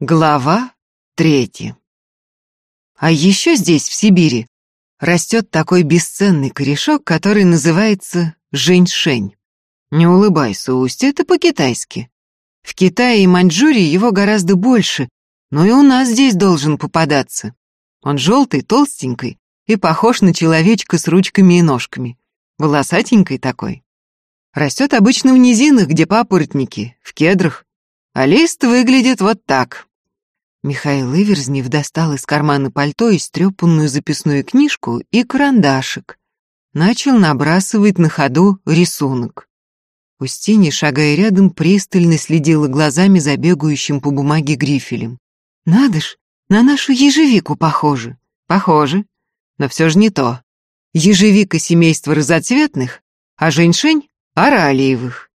Глава третья. А еще здесь, в Сибири, растет такой бесценный корешок, который называется женьшень. Не улыбайся, Устья, это по-китайски. В Китае и Маньчжурии его гораздо больше, но и у нас здесь должен попадаться. Он желтый, толстенький и похож на человечка с ручками и ножками. Волосатенький такой. Растет обычно в низинах, где папоротники, в кедрах, а лист выглядит вот так. Михаил Иверзнев достал из кармана пальто истрепанную записную книжку и карандашик. Начал набрасывать на ходу рисунок. Устинья, шагая рядом, пристально следила глазами за бегающим по бумаге грифелем. «Надо ж, на нашу ежевику похоже». «Похоже, но все же не то. Ежевика семейства разоцветных, а женьшень — оралиевых.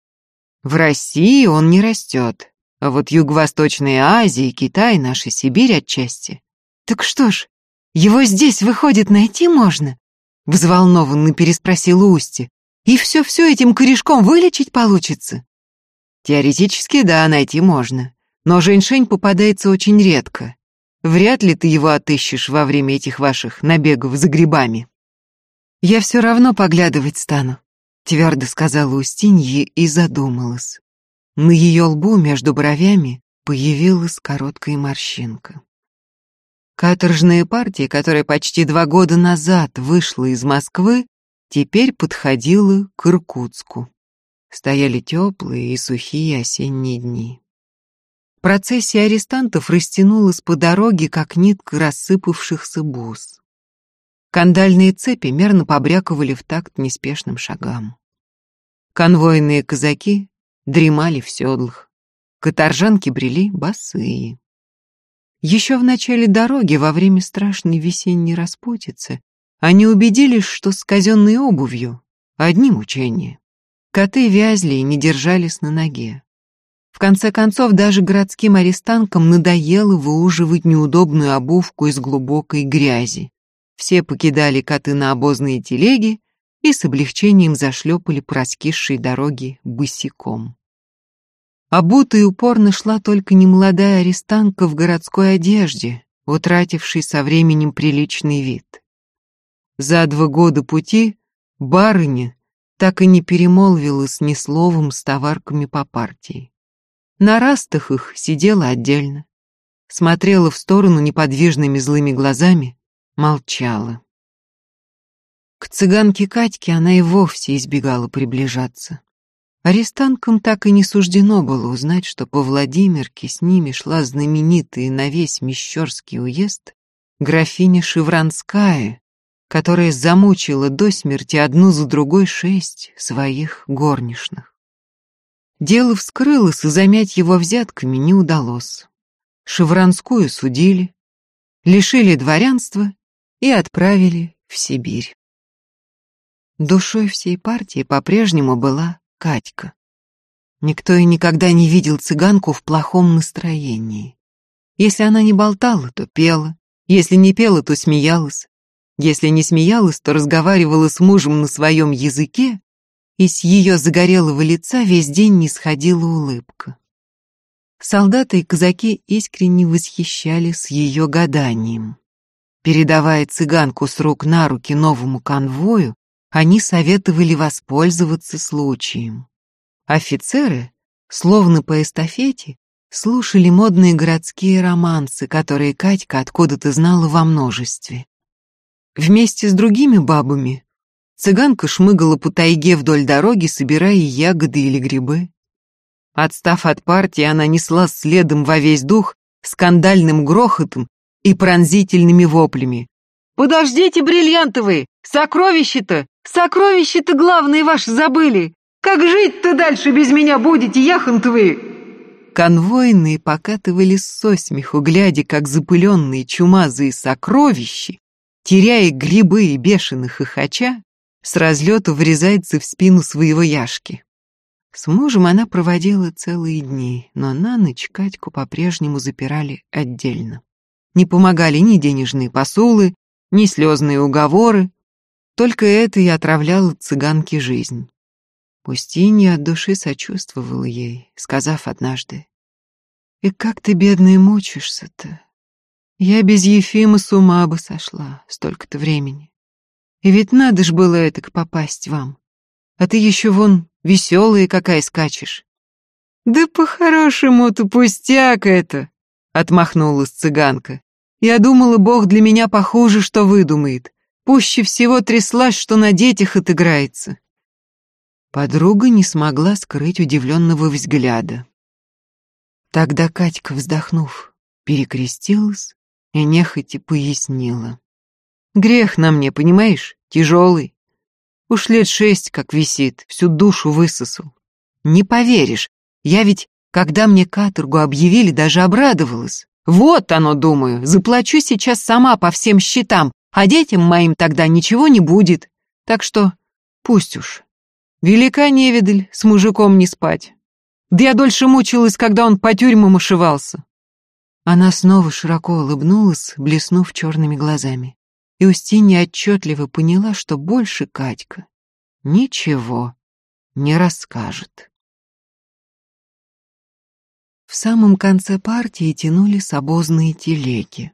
В России он не растет, а вот Юго-Восточная Азия, Китай, наша Сибирь отчасти. Так что ж, его здесь, выходит, найти можно? Взволнованно переспросила Устья. И все-все этим корешком вылечить получится? Теоретически, да, найти можно. Но женьшень попадается очень редко. Вряд ли ты его отыщешь во время этих ваших набегов за грибами. Я все равно поглядывать стану, твердо сказала Устинье и задумалась. На ее лбу между бровями появилась короткая морщинка. Каторжная партия, которая почти два года назад вышла из Москвы, теперь подходила к Иркутску. Стояли теплые и сухие осенние дни. Процессия арестантов растянулась по дороге, как нитка рассыпавшихся бус. Кандальные цепи мерно побряковали в такт неспешным шагам. Конвойные казаки дремали в седлах. Каторжанки брели босые. Еще в начале дороги, во время страшной весенней распутицы, они убедились, что с казенной обувью одни мучения. Коты вязли и не держались на ноге. В конце концов, даже городским арестанткам надоело выуживать неудобную обувку из глубокой грязи. Все покидали коты на обозные телеги и с облегчением зашлепали по раскисшей дороге босиком. Обутой упорно шла только немолодая арестантка в городской одежде, утратившей со временем приличный вид. За два года пути барыня так и не перемолвилась ни словом с товарками по партии. На растах их сидела отдельно, смотрела в сторону неподвижными злыми глазами, молчала. К цыганке Катьке она и вовсе избегала приближаться. Арестанткам так и не суждено было узнать, что по Владимирке с ними шла знаменитая на весь Мещерский уезд графиня Шевранская, которая замучила до смерти одну за другой шесть своих горничных. Дело вскрылось, и замять его взятками не удалось. Шевранскую судили, лишили дворянства и отправили в Сибирь. Душой всей партии по-прежнему была Катька. Никто и никогда не видел цыганку в плохом настроении. Если она не болтала, то пела, если не пела, то смеялась, если не смеялась, то разговаривала с мужем на своем языке, и с ее загорелого лица весь день не сходила улыбка. Солдаты и казаки искренне восхищались ее гаданием. Передавая цыганку с рук на руки новому конвою, они советовали воспользоваться случаем. Офицеры, словно по эстафете, слушали модные городские романсы, которые Катька откуда-то знала во множестве. Вместе с другими бабами цыганка шмыгала по тайге вдоль дороги, собирая ягоды или грибы. Отстав от партии, она несла следом во весь дух скандальным грохотом и пронзительными воплями. «Подождите, бриллиантовые! Сокровища-то! Сокровища-то главные ваши забыли! Как жить-то дальше без меня будете, яхонтовые?» Конвойные покатывались со смеху, глядя, как запыленные чумазые сокровища, теряя грибы и бешеных хохоча, с разлету врезается в спину своего Яшки. С мужем она проводила целые дни, но на ночь Катьку по-прежнему запирали отдельно. Не помогали ни денежные посулы, ни слезные уговоры, только это и отравляло цыганке жизнь. Устинья от души сочувствовала ей, сказав однажды, И как ты, бедная, мучишься-то? Я без Ефима с ума бы сошла столько-то времени. И ведь надо ж было это попасть вам. А ты еще вон веселая какая скачешь. Да по-хорошему-то пустяк это, отмахнулась цыганка. Я думала, Бог для меня похуже, что выдумает. Пуще всего тряслась, что на детях отыграется. Подруга не смогла скрыть удивленного взгляда. Тогда Катька, вздохнув, перекрестилась и нехотя пояснила. Грех на мне, понимаешь, тяжелый. Уж лет шесть как висит, всю душу высосал. Не поверишь, я ведь, когда мне каторгу объявили, даже обрадовалась. Вот оно, думаю, заплачу сейчас сама по всем счетам, а детям моим тогда ничего не будет. Так что пусть уж. Велика невидаль, с мужиком не спать. Да я дольше мучилась, когда он по тюрьмам ошивался. Она снова широко улыбнулась, блеснув черными глазами. И Устинья отчетливо поняла, что больше Катька ничего не расскажет. В самом конце партии тянулись обозные телеги.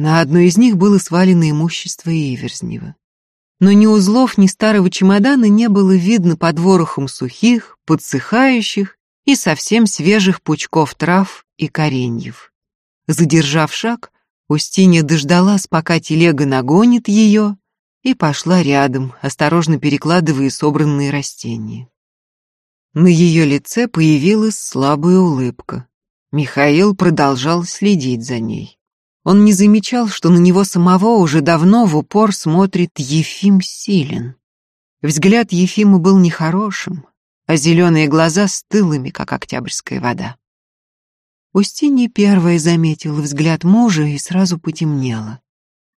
На одной из них было свалено имущество Иверзнева. Но ни узлов, ни старого чемодана не было видно под ворохом сухих, подсыхающих и совсем свежих пучков трав и кореньев. Задержав шаг, Устинья дождалась, пока телега нагонит ее, и пошла рядом, осторожно перекладывая собранные растения. На ее лице появилась слабая улыбка. Михаил продолжал следить за ней. Он не замечал, что на него самого уже давно в упор смотрит Ефим Силин. Взгляд Ефима был нехорошим, а зеленые глаза стылыми, как октябрьская вода. Устинья первая заметила взгляд мужа и сразу потемнела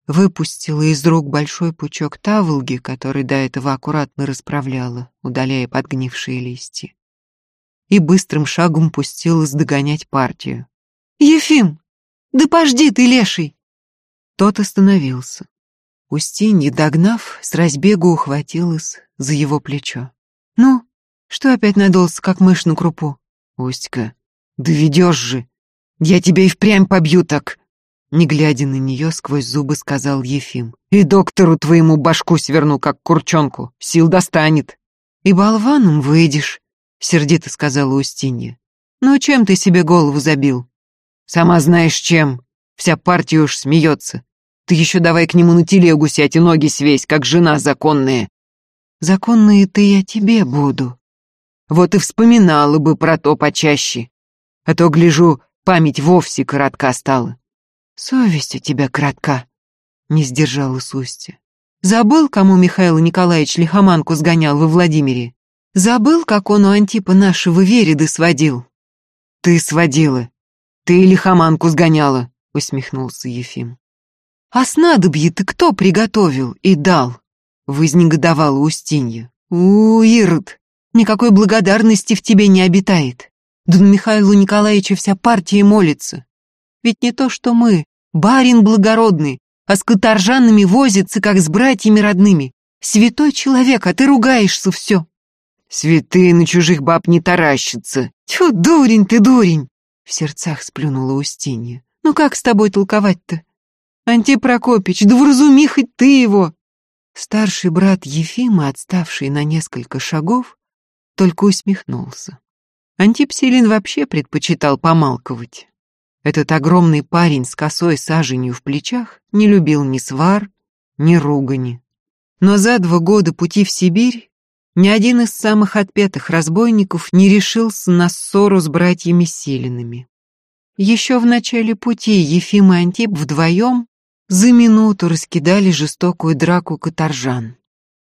выпустила из рук большой пучок таволги, который до этого аккуратно расправляла, удаляя подгнившие листья, и быстрым шагом пустилась догонять партию. «Ефим, да пожди ты, леший!» Тот остановился. Устинья, догнав, с разбегу ухватилась за его плечо. «Ну, что опять надолся, как мышь на крупу?» «Устька, доведешь же! Я тебя и впрямь побью так!» Не глядя на нее, сквозь зубы сказал Ефим. «И доктору твоему башку сверну, как курчонку. Сил достанет». «И болваном выйдешь», — сердито сказала Устинья. «Ну, чем ты себе голову забил?» «Сама знаешь, чем. Вся партия уж смеется. Ты еще давай к нему на телегу сядь и ноги свесь, как жена законная». «Законные-то я тебе буду». «Вот и вспоминала бы про то почаще. А то, гляжу, память вовсе коротка стала. «Совесть у тебя кратка», — не сдержалась Устья. «Забыл, кому Михаил Николаевич лихоманку сгонял во Владимире? Забыл, как он у Антипа нашего Вереды сводил?» «Ты сводила. Ты лихоманку сгоняла», — усмехнулся Ефим. «А снадобье ты кто приготовил и дал?» — вознегодовала Устинья. «У, Ирод, никакой благодарности в тебе не обитает. Да на Михаилу Николаевичу вся партия молится. Ведь не то, что мы, барин благородный, а с каторжанами возится, как с братьями родными. Святой человек, а ты ругаешься все. Святые на чужих баб не таращатся. Тьфу, дурень ты, дурень! В сердцах сплюнула Устинья. Ну как с тобой толковать-то? Антипрокопич, да вразуми хоть ты его. Старший брат Ефима, отставший на несколько шагов, только усмехнулся. Антип Селин вообще предпочитал помалковать. Этот огромный парень с косой саженью в плечах не любил ни свар, ни ругани. Но за два года пути в Сибирь ни один из самых отпетых разбойников не решился на ссору с братьями Силинами. Еще в начале пути Ефим и Антип вдвоем за минуту раскидали жестокую драку каторжан.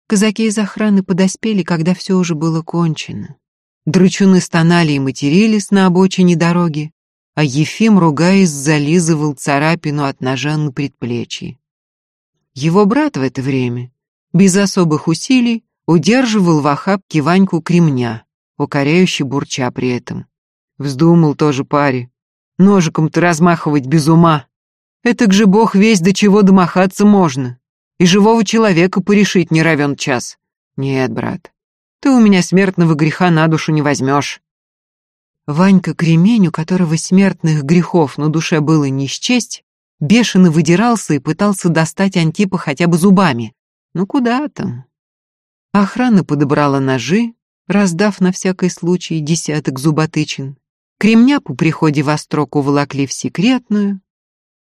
Казаки из охраны подоспели, когда все уже было кончено. Драчуны стонали и матерились на обочине дороги, а Ефим, ругаясь, зализывал царапину от ножа на предплечье. Его брат в это время, без особых усилий, удерживал в охапке Ваньку кремня, укоряющий бурча при этом. Вздумал тоже паре. Ножиком-то размахивать без ума. Этак же бог весь до чего домахаться можно. И живого человека порешить не равен час. Нет, брат, ты у меня смертного греха на душу не возьмешь. Ванька Кремень, у которого смертных грехов на душе было не счесть, бешено выдирался и пытался достать Антипа хотя бы зубами. Ну куда там? Охрана подобрала ножи, раздав на всякий случай десяток зуботычин. Кремня по приходе в строку волокли в секретную,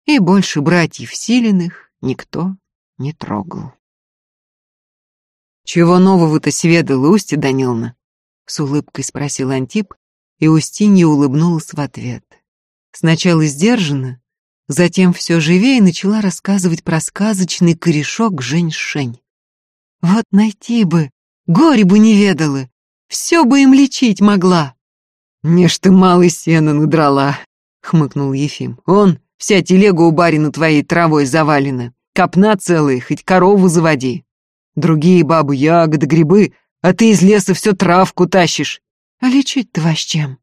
и больше братьев Силиных никто не трогал. «Чего нового-то сведала, Устья Даниловна?» — с улыбкой спросил Антип, и Устинья улыбнулась в ответ. Сначала сдержанно, затем все живее начала рассказывать про сказочный корешок Жень-Шень. «Вот найти бы, горе бы не ведала, все бы им лечить могла». «Не ж ты малый сена надрала», — хмыкнул Ефим. «Он, вся телега у барина твоей травой завалена, копна целая, хоть корову заводи». Другие бабы ягоды, грибы, а ты из леса все травку тащишь. А лечить-то вас чем?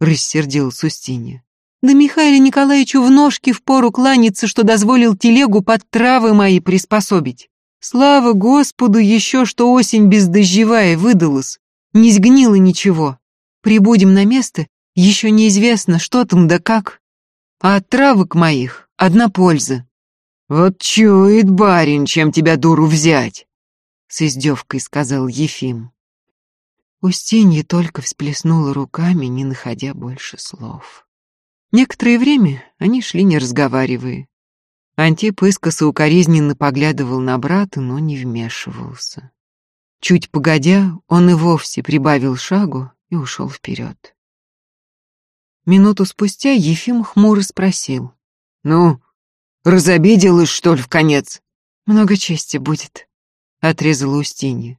Рассердилась Устинья. Да Михаилу Николаевичу в ножки впору кланяться, что дозволил телегу под травы мои приспособить. Слава Господу еще, что осень бездождевая выдалась. Не сгнило ничего. Прибудем на место, еще неизвестно, что там да как. А от травок моих одна польза. Вот чует барин, чем тебя дуру взять с издевкой сказал Ефим. Устинья только всплеснула руками, не находя больше слов. Некоторое время они шли не разговаривая. Антип искоса укоризненно поглядывал на брата, но не вмешивался. Чуть погодя, он и вовсе прибавил шагу и ушел вперед. Минуту спустя Ефим хмуро спросил. «Ну, разобиделась, что ли, в конец?» «Много чести будет», отрезала Устинья.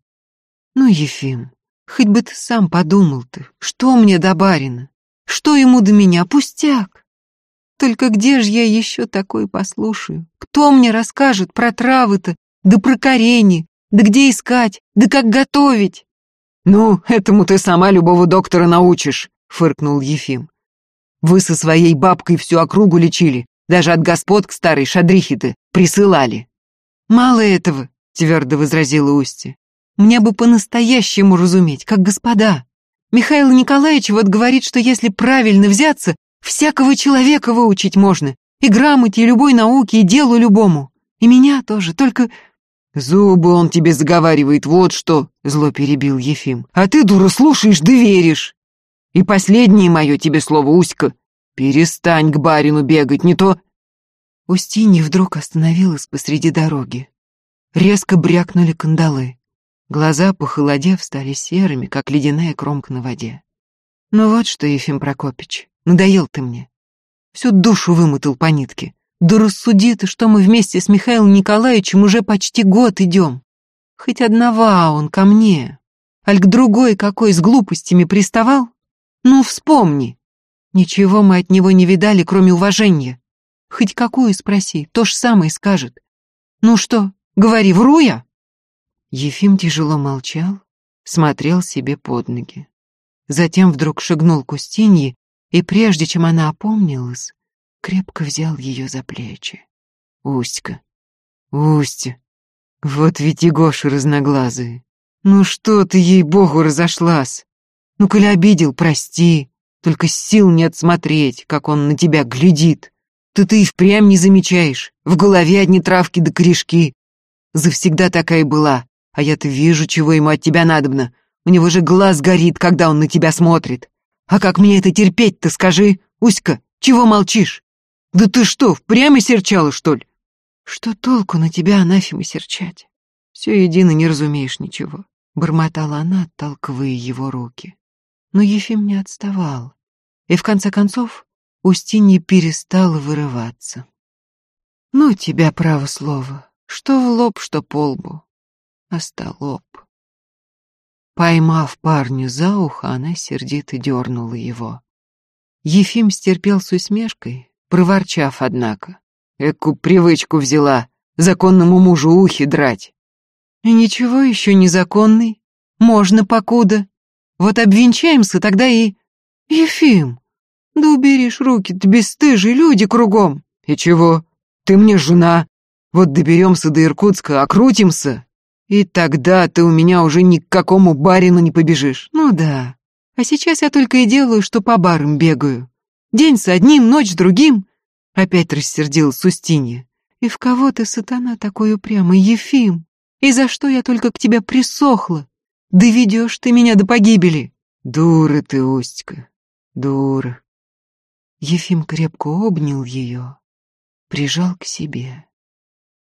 Ну, Ефим, хоть бы ты сам подумал ты, что мне до барина? Что ему до меня? Пустяк. Только где же я еще такой послушаю? Кто мне расскажет про травы-то, да про корени, да где искать, да как готовить? Ну, этому ты сама любого доктора научишь, фыркнул Ефим. Вы со своей бабкой всю округу лечили, даже от господ к старой шадрихи-то присылали. Мало этого, твердо возразила Устья. Мне бы по-настоящему разуметь, как господа. Михаил Николаевич вот говорит, что если правильно взяться, всякого человека выучить можно. И грамоте, и любой науке, и делу любому. И меня тоже, только... Зубы он тебе заговаривает, вот что, зло перебил Ефим. А ты, дура, слушаешь да веришь. И последнее мое тебе слово, Уська. Перестань к барину бегать, не то... Устинья вдруг остановилась посреди дороги. Резко брякнули кандалы. Глаза, похолодев, стали серыми, как ледяная кромка на воде. Ну вот что, Ефим Прокопич, надоел ты мне. Всю душу вымотал по нитке. Да рассуди ты, что мы вместе с Михаилом Николаевичем уже почти год идем. Хоть одного он ко мне. Аль к другой какой с глупостями приставал? Ну, вспомни. Ничего мы от него не видали, кроме уважения. Хоть какую спроси, то ж самое скажет. Ну что, Говори, вру я?» Ефим тяжело молчал, смотрел себе под ноги. Затем вдруг шагнул к Устинье, и прежде чем она опомнилась, крепко взял ее за плечи. «Устька, Устья, вот ведь и Гоша разноглазые. Ну что ты, ей-богу, разошлась? Ну, коли обидел, прости, только сил нет смотреть, как он на тебя глядит. Ты ты и впрямь не замечаешь, в голове одни травки да корешки, Завсегда такая была, а я-то вижу, чего ему от тебя надобно. У него же глаз горит, когда он на тебя смотрит. А как мне это терпеть-то, скажи? Уська, чего молчишь? Да ты что, впрямь серчала, что ли? Что толку на тебя, анафема, серчать? Все едино не разумеешь ничего, бормотала она, отталкивая его руки. Но Ефим не отставал, и в конце концов Устинья перестала вырываться. Ну, тебя право слово, что в лоб, что по лбу. Остолоп. Поймав парню за ухо, она сердито дернула его. Ефим стерпел с усмешкой, проворчав, однако. Эку привычку взяла законному мужу ухи драть. И ничего еще незаконный. Можно покуда. Вот обвенчаемся тогда и... Ефим, да уберешь руки-то бесстыжие люди кругом. И чего? Ты мне жена, вот доберемся до Иркутска, окрутимся, и тогда ты у меня уже ни к какому барину не побежишь. Ну да, А сейчас я только и делаю, что по барам бегаю. День с одним, ночь с другим. Опять рассердилась Устинья. И в кого ты, сатана, такой упрямый, Ефим? И за что я только к тебе присохла? Доведешь ты меня до погибели. Дура ты, Устька, дура. Ефим крепко обнял ее, прижал к себе.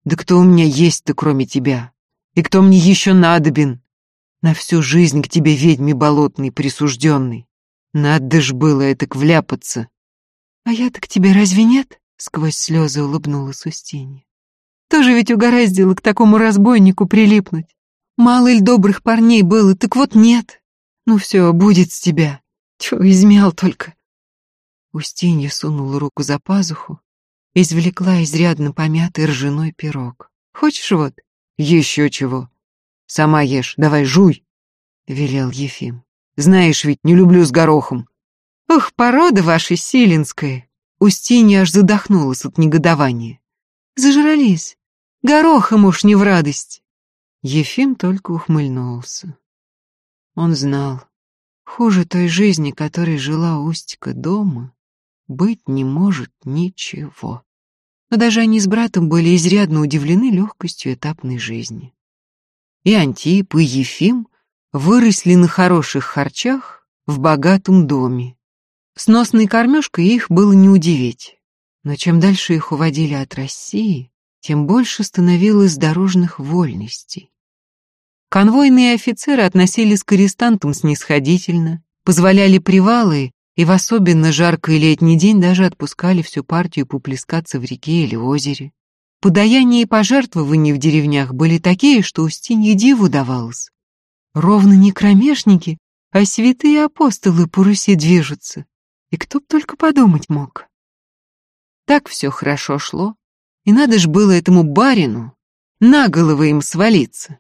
Да кто у меня есть-то, кроме тебя? И кто мне еще надобен? На всю жизнь к тебе, ведьме болотный, присужденный. Надо ж было это вляпаться. А я-то к тебе разве нет? Сквозь слезы улыбнулась Устинья. Тоже ведь угораздило к такому разбойнику прилипнуть. Мало ли добрых парней было, так вот нет. Ну все, будет с тебя. Чего измял только. Устинья сунула руку за пазуху, извлекла изрядно помятый ржаной пирог. Хочешь вот? Еще чего. Сама ешь, давай жуй, велел Ефим. Знаешь ведь, не люблю с горохом. Ух, порода ваша силинская. Устинья аж задохнулась от негодования. Зажрались. Горохом уж не в радость. Ефим только ухмыльнулся. Он знал, хуже той жизни, которой жила Устька дома, быть не может ничего. Но даже они с братом были изрядно удивлены легкостью этапной жизни. И Антип, и Ефим выросли на хороших харчах в богатом доме. Сносной кормежкой их было не удивить. Но чем дальше их уводили от России, тем больше становилось дорожных вольностей. Конвойные офицеры относились к арестантам снисходительно, позволяли привалы и в особенно жаркий летний день даже отпускали всю партию поплескаться в реке или озере. Подаяния и пожертвования в деревнях были такие, что Устинье диву давалось. Ровно не кромешники, а святые апостолы по Руси движутся. И кто б только подумать мог. Так все хорошо шло, и надо ж было этому барину на головы им свалиться.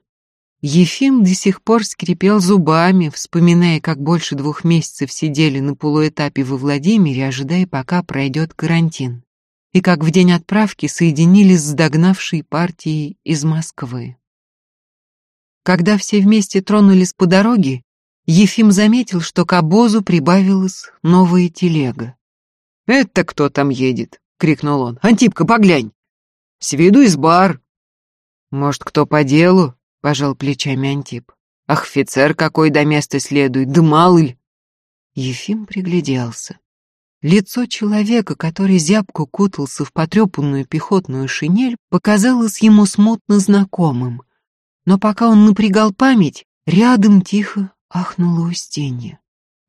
Ефим до сих пор скрипел зубами, вспоминая, как больше двух месяцев сидели на полуэтапе во Владимире, ожидая, пока пройдет карантин, и как в день отправки соединились с догнавшей партией из Москвы. Когда все вместе тронулись по дороге, Ефим заметил, что к обозу прибавилась новая телега. «Это кто там едет?» — крикнул он. «Антипка, поглянь! С виду из бар!» «Может, кто по делу?» Пожал плечами Антип. Ах, офицер какой до места следует, да мало ли. Ефим пригляделся. Лицо человека, который зябко кутался в потрепанную пехотную шинель, показалось ему смутно знакомым. Но пока он напрягал память, рядом тихо ахнула Устинья.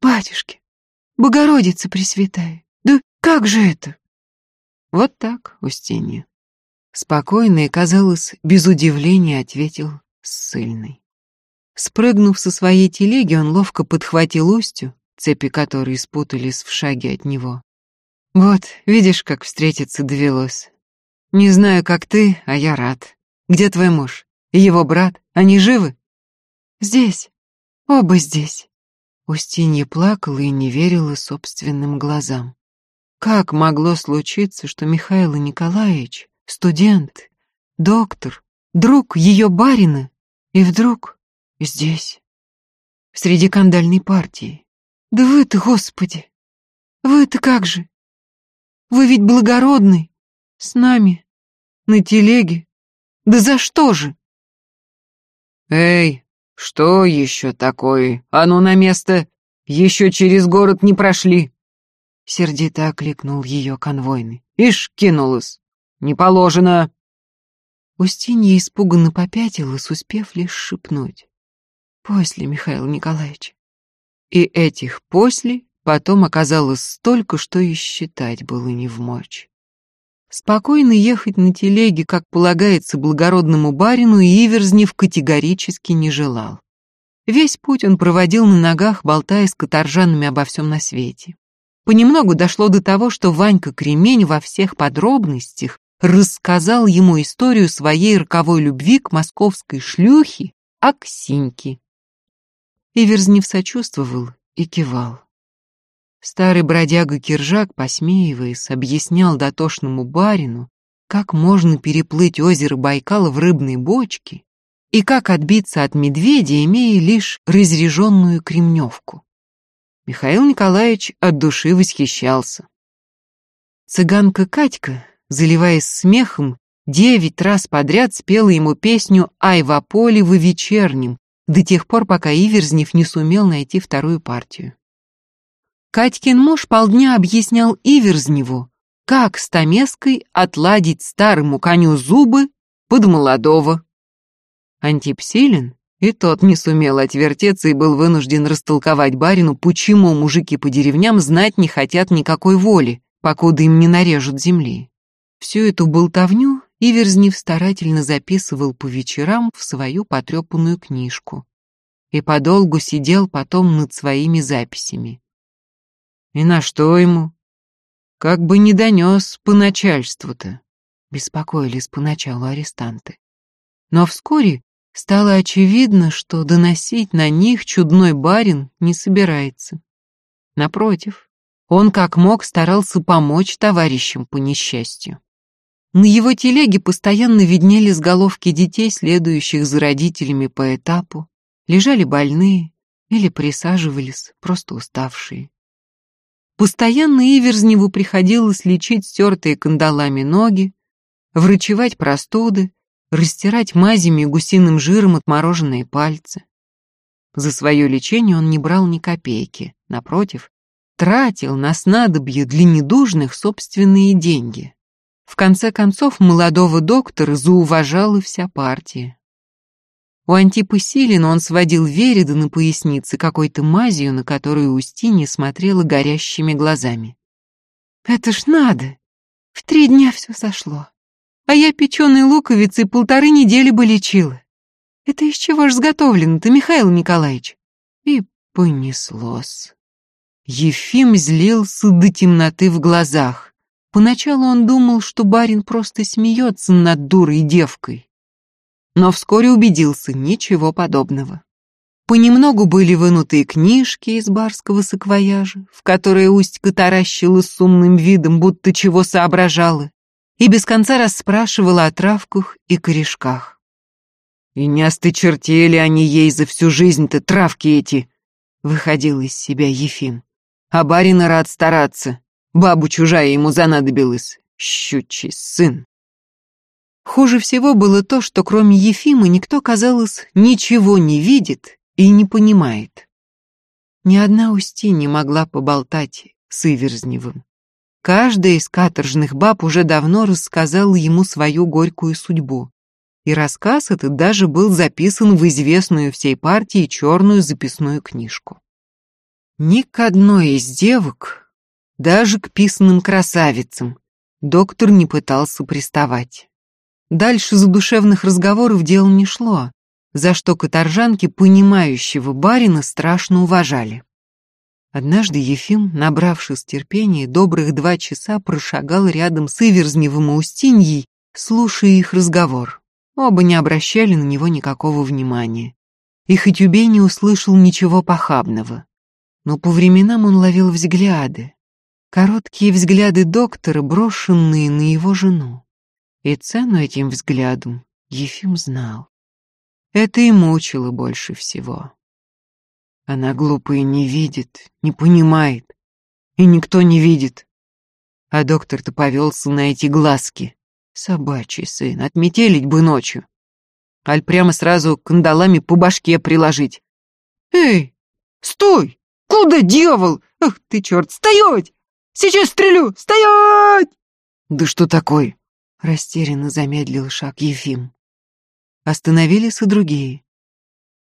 «Батюшки, Богородица Пресвятая, да как же это?» «Вот так, Устинья». Спокойно и, казалось, без удивления ответил ссыльный. Спрыгнув со своей телеги, он ловко подхватил Устю, цепи которой спутались в шаге от него. Вот, видишь, как встретиться довелось. Не знаю, как ты, а я рад. Где твой муж? Его брат? Они живы? Здесь. Оба здесь. Устинья плакала и не верила собственным глазам. Как могло случиться, что Михаил Николаевич, студент, доктор, друг ее барина, и вдруг здесь, среди кандальной партии. Да вы-то, Господи! Вы-то как же? Вы ведь благородный, с нами, на телеге. Да за что же? Эй, что еще такое? А ну на место! Еще через город не прошли. Сердито окликнул ее конвойный. Ишь, кинулась. Не положено. Устинья испуганно попятилась, успев лишь шепнуть. «После, Михаил Николаевич». И этих «после» потом оказалось столько, что и считать было не в мочь. Спокойно ехать на телеге, как полагается благородному барину, Иверзнев категорически не желал. Весь путь он проводил на ногах, болтая с каторжанами обо всем на свете. Понемногу дошло до того, что Ванька Кремень во всех подробностях рассказал ему историю своей роковой любви к московской шлюхе Аксиньке. Иверзнев сочувствовал и кивал. Старый бродяга Киржак, посмеиваясь, объяснял дотошному барину, как можно переплыть озеро Байкала в рыбной бочке и как отбиться от медведя, имея лишь разряженную кремневку. Михаил Николаевич от души восхищался. Цыганка Катька, заливаясь смехом, девять раз подряд спела ему песню «Ай во поле во вечернем», до тех пор, пока Иверзнев не сумел найти вторую партию. Катькин муж полдня объяснял Иверзневу, как с Томеской отладить старому коню зубы под молодого. Антип Силин и тот не сумел отвертеться и был вынужден растолковать барину, почему мужики по деревням знать не хотят никакой воли, покуда им не нарежут земли. Всю эту болтовню Иверзнев старательно записывал по вечерам в свою потрепанную книжку и подолгу сидел потом над своими записями. И на что ему? Как бы не донес по начальству-то, беспокоились поначалу арестанты. Но вскоре стало очевидно, что доносить на них чудной барин не собирается. Напротив, он как мог старался помочь товарищам по несчастью. На его телеге постоянно виднелись головки детей, следующих за родителями по этапу, лежали больные или присаживались, просто уставшие. Постоянно Иверзневу приходилось лечить стертые кандалами ноги, врачевать простуды, растирать мазями и гусиным жиром отмороженные пальцы. За свое лечение он не брал ни копейки, напротив, тратил на снадобье для недужных собственные деньги. В конце концов, молодого доктора зауважала вся партия. У Антипа Силина он сводил Верида на пояснице какой-то мазью, на которую Устинья смотрела горящими глазами. «Это ж надо! В три дня все сошло. А я печеной луковицей полторы недели бы лечила. Это из чего ж сготовлено-то, Михаил Николаевич?» И понеслось. Ефим злился до темноты в глазах. Поначалу он думал, что барин просто смеется над дурой девкой но вскоре убедился, ничего подобного. Понемногу были вынуты книжки из барского саквояжа, в которые Устька таращила с умным видом, будто чего соображала, и без конца расспрашивала о травках и корешках. «И не остычертели они ей за всю жизнь-то травки эти!» — выходил из себя Ефим. «А барин рад стараться. Бабу чужая ему занадобилась. Щучий сын!» Хуже всего было то, что кроме Ефима никто, казалось, ничего не видит и не понимает. Ни одна Усти не могла поболтать с Иверзневым. Каждая из каторжных баб уже давно рассказала ему свою горькую судьбу. И рассказ этот даже был записан в известную всей партии черную записную книжку. Ни к одной из девок, даже к писанным красавицам, доктор не пытался приставать. Дальше задушевных разговоров дело не шло, за что каторжанки понимающего барина страшно уважали. Однажды Ефим, набравшись терпения, добрых два часа прошагал рядом с Иверзневым и Устиньей, слушая их разговор. Оба не обращали на него никакого внимания. И хоть убей не услышал ничего похабного. Но по временам он ловил взгляды. Короткие взгляды доктора, брошенные на его жену. И цену этим взглядом Ефим знал. Это и мучило больше всего. Она глупая не видит, не понимает. И никто не видит. А доктор-то повелся на эти глазки. Собачий сын, отметелить бы ночью. Аль прямо сразу кандалами по башке приложить. «Эй, стой! Куда, дьявол? Ах ты, черт, стоять! Сейчас стрелю! Стоять!» «Да что такое? Растерянно замедлил шаг Ефим. Остановились и другие.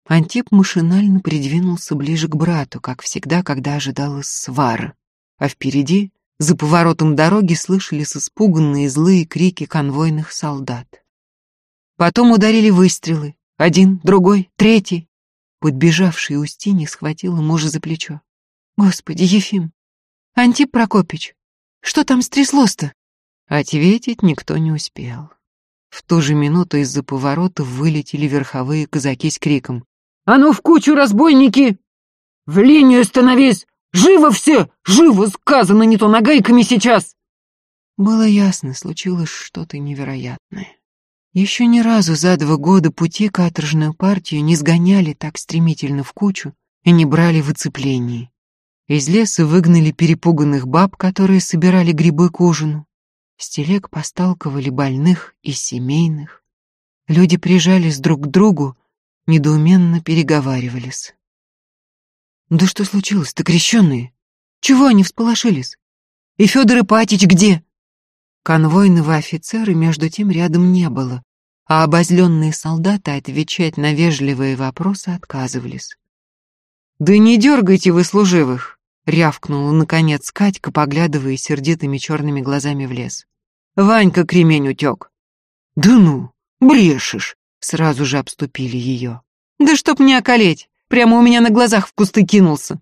Антип машинально придвинулся ближе к брату, как всегда, когда ожидалась свара. А впереди, за поворотом дороги, слышались испуганные злые крики конвойных солдат. Потом ударили выстрелы. Один, другой, третий. Подбежавший Устинья схватила мужа за плечо. «Господи, Ефим! Антип Прокопич, что там стряслось-то?» Ответить никто не успел. В ту же минуту из-за поворота вылетели верховые казаки с криком. «А ну в кучу, разбойники! В линию становись! Живо все! Живо сказано, не то нагайками сейчас!» Было ясно, случилось что-то невероятное. Еще ни разу за два года пути каторжную партию не сгоняли так стремительно в кучу и не брали в оцеплении. Из леса выгнали перепуганных баб, которые собирали грибы к ужину. С телег посталковали больных и семейных. Люди прижались друг к другу, недоуменно переговаривались. «Да что случилось-то, крещенные? Чего они всполошились? И Федор Ипатич где?» Конвойного офицера между тем рядом не было, а обозленные солдаты отвечать на вежливые вопросы отказывались. «Да не дергайте вы служивых!» — рявкнула, наконец, Катька, поглядывая сердитыми черными глазами в лес. «Ванька кремень утек». «Да ну, брешешь!» — сразу же обступили ее. «Да чтоб не околеть! Прямо у меня на глазах в кусты кинулся!»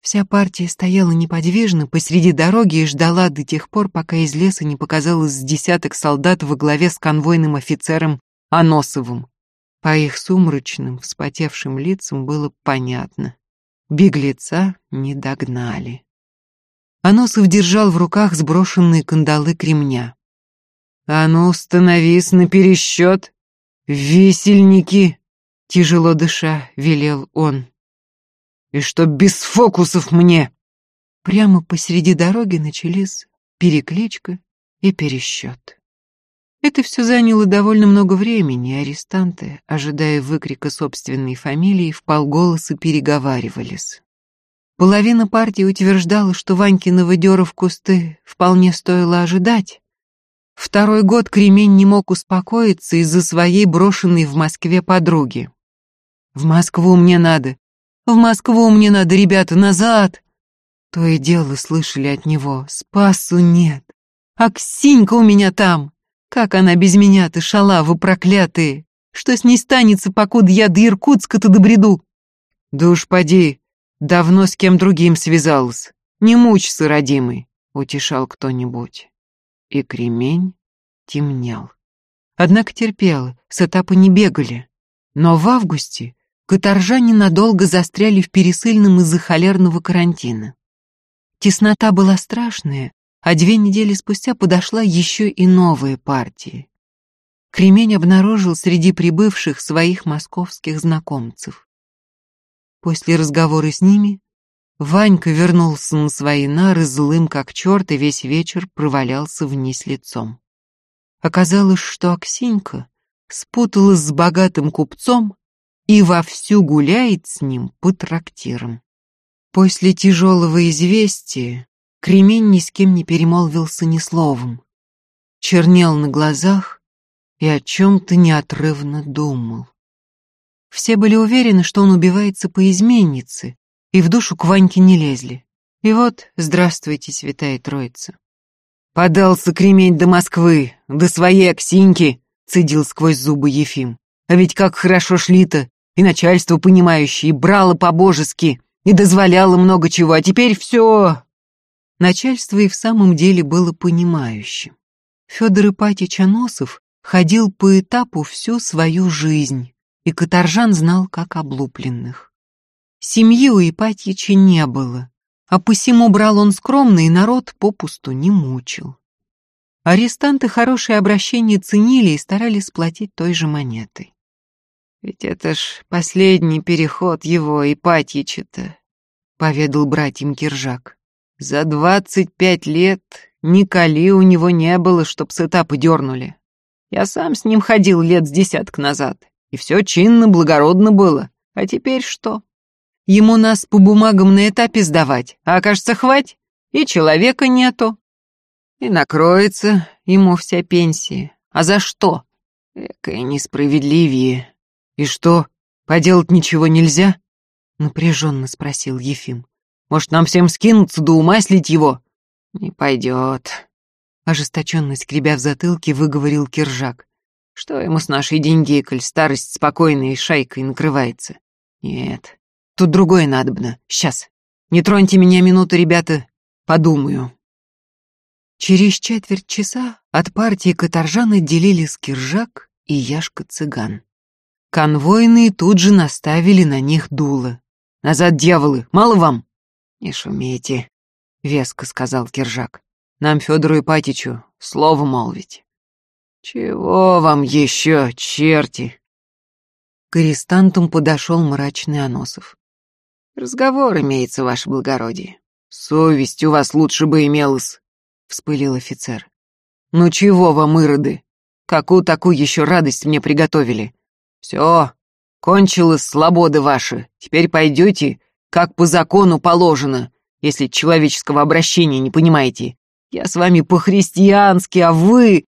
Вся партия стояла неподвижно посреди дороги и ждала до тех пор, пока из леса не показалось десяток солдат во главе с конвойным офицером Аносовым. По их сумрачным, вспотевшим лицам было понятно. Беглеца не догнали. Аносов держал в руках сброшенные кандалы кремня. «А ну, становись на пересчет! Весельники!» Тяжело дыша, велел он. И чтоб без фокусов мне!» Прямо посреди дороги начались перекличка и пересчет. Это все заняло довольно много времени, арестанты, ожидая выкрика собственной фамилии, в полголоса переговаривались. Половина партии утверждала, что Ванькиного дёра в кусты вполне стоило ожидать. Второй год Кремень не мог успокоиться из-за своей брошенной в Москве подруги. «В Москву мне надо, в Москву мне надо, ребята, назад!» То и дело слышали от него. «Спасу нет! Аксинька у меня там! Как она без меня-то, шалавы проклятые! Что с ней станется, покуда я до Иркутска-то добреду?» «Да уж поди, давно с кем другим связалась. Не мучься, родимый!» — утешал кто-нибудь. И кремень темнел. Однако терпел, с этапа не бегали. Но в августе каторжане надолго застряли в пересыльном из-за холерного карантина. Теснота была страшная, а две недели спустя подошла еще и новая партия. Кремень обнаружил среди прибывших своих московских знакомцев. После разговора с ними Ванька вернулся на свои нары злым как черт и весь вечер провалялся вниз лицом. Оказалось, что Аксинька спуталась с богатым купцом и вовсю гуляет с ним по трактирам. После тяжелого известия Кремень ни с кем не перемолвился ни словом. Чернел на глазах и о чем-то неотрывно думал. Все были уверены, что он убивается по изменнице, и в душу к Ваньке не лезли. И вот, здравствуйте, святая троица. «Подался кремень до Москвы, до своей Аксиньки!» — цедил сквозь зубы Ефим. «А ведь как хорошо шли-то! и начальство понимающее, и брало по-божески, и дозволяло много чего, а теперь все...» Начальство и в самом деле было понимающим. Федор Ипатич Аносов ходил по этапу всю свою жизнь, и Каторжан знал как облупленных. Семьи у Ипатьича не было, а посему брал он скромно и народ попусту не мучил. Арестанты хорошее обращение ценили и старались платить той же монетой. Ведь это ж последний переход его Ипатьича-то, поведал братьям Киржак. За двадцать пять лет ни коли у него не было, чтоб с этапа дернули. Я сам с ним ходил лет с десяток назад, и все чинно, благородно было. А теперь что? Ему нас по бумагам на этапе сдавать, а окажется хвать, и человека нету. И накроется ему вся пенсия. А за что? Экое несправедливее. «И что, поделать ничего нельзя?» — напряженно спросил Ефим. «Может, нам всем скинуться да умаслить его?» «Не пойдет», — ожесточенно скребя в затылке, выговорил Киржак. «Что ему с нашей деньги, коль старость спокойной шайкой накрывается? Нет, тут другое надобно. Сейчас. Не троньте меня минуту, ребята, подумаю». Через четверть часа от партии каторжан отделились Киржак и Яшка-цыган. Конвойные тут же наставили на них дуло. «Назад, дьяволы! Мало вам?» «Не шумейте», — веско сказал Киржак. «Нам, Федору Ипатичу, слово молвить». «Чего вам еще, черти?» К арестантам подошел мрачный Аносов. «Разговор имеется, ваше благородие. Совесть у вас лучше бы имелась, вспылил офицер. Ну чего вам, ироды? Какую такую еще радость мне приготовили? Все, кончилась свобода ваша. Теперь пойдете, как по закону положено, если человеческого обращения не понимаете. Я с вами по-христиански, а вы...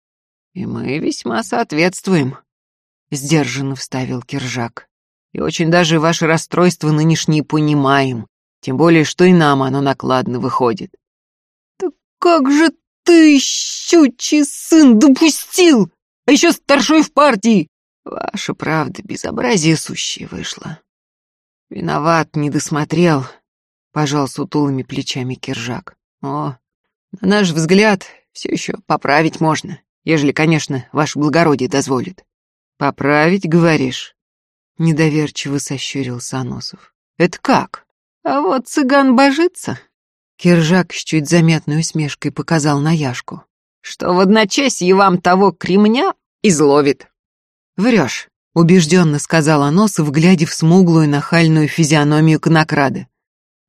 И мы весьма соответствуем, — сдержанно вставил Киржак. И очень даже ваше расстройство нынешнее понимаем, тем более, что и нам оно накладно выходит. «Да как же ты, щучий сын, допустил? А еще старшой в партии!» «Ваша правда, безобразие сущее вышло. Виноват, не досмотрел», — пожал сутулыми плечами Киржак. «О, на наш взгляд, все еще поправить можно, ежели, конечно, ваше благородие дозволит». «Поправить, говоришь?» — недоверчиво сощурился Аносов. «Это как?» А вот цыган божится. Киржак с чуть заметной усмешкой показал на Яшку. Что в одночасье вам того кремня изловит. Врешь, убежденно сказал Аносов, глядя в смуглую нахальную физиономию конокрада.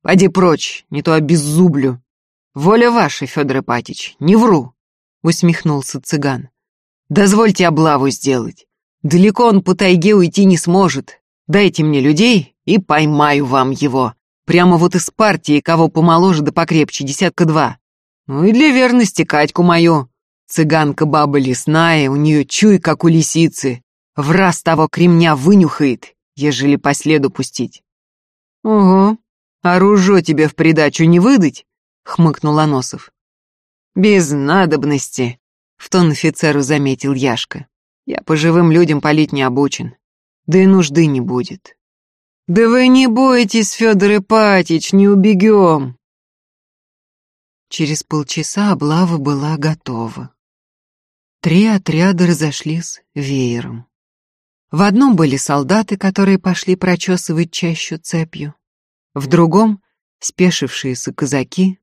Поди прочь, не то обеззублю. Воля ваша, Федор Ипатич, не вру, усмехнулся цыган. Дозвольте облаву сделать. Далеко он по тайге уйти не сможет. Дайте мне людей и поймаю вам его. Прямо вот из партии, кого помоложе да покрепче, десятка два. Ну и для верности Катьку мою. Цыганка баба лесная, у нее чуй, как у лисицы. В раз того кремня вынюхает, ежели по следу пустить. Ого, оружие тебе в придачу не выдать? Хмыкнул Аносов. Без надобности, в тон офицеру заметил Яшка. Я по живым людям палить не обучен. Да и нужды не будет. «Да вы не бойтесь, Федор Ипатич, не убегем!» Через полчаса облава была готова. Три отряда разошлись веером. В одном были солдаты, которые пошли прочесывать чащу цепью. В другом — спешившиеся казаки.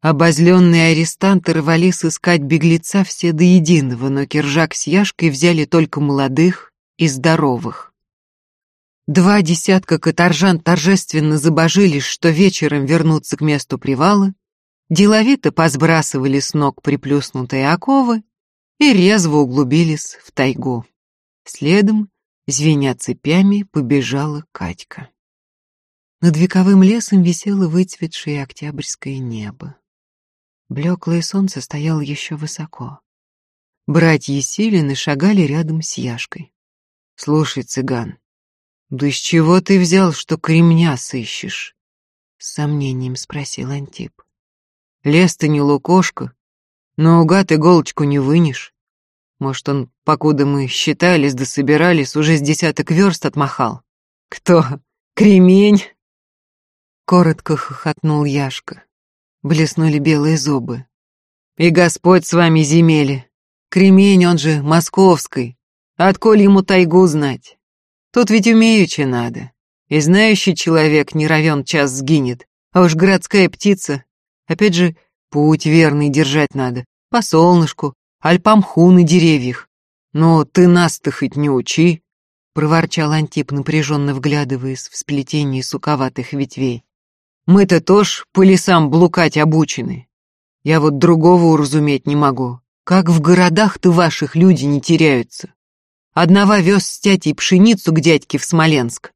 Обозленные арестанты рвались искать беглеца все до единого, но Киржак с Яшкой взяли только молодых и здоровых. Два десятка каторжан торжественно забожились, что вечером вернутся к месту привала, деловито посбрасывали с ног приплюснутые оковы и резво углубились в тайгу. Следом, звеня цепями, побежала Катька. Над вековым лесом висело выцветшее октябрьское небо. Блеклое солнце стояло еще высоко. Братья Силины шагали рядом с Яшкой. «Слушай, цыган, «Да из чего ты взял, что кремня сыщешь?» — с сомнением спросил Антип. «Лес-то не лукошка, но угад иголочку не вынешь. Может, он, покуда мы считались да собирались, уже с десяток верст отмахал? Кто? Кремень?» Коротко хохотнул Яшка. Блеснули белые зубы. «И Господь с вами земели. Кремень, он же московский. Отколь ему тайгу знать? Тут ведь умеючи надо. И знающий человек не равен час сгинет. А уж городская птица. Опять же, путь верный держать надо. По солнышку, аль по мху на деревьях. Но ты нас-то хоть не учи, проворчал Антип, напряженно вглядываясь в сплетение суковатых ветвей. Мы-то тоже по лесам блукать обучены. Я вот другого уразуметь не могу. Как в городах-то ваших люди не теряются? Одного вез с тятей пшеницу к дядьке в Смоленск.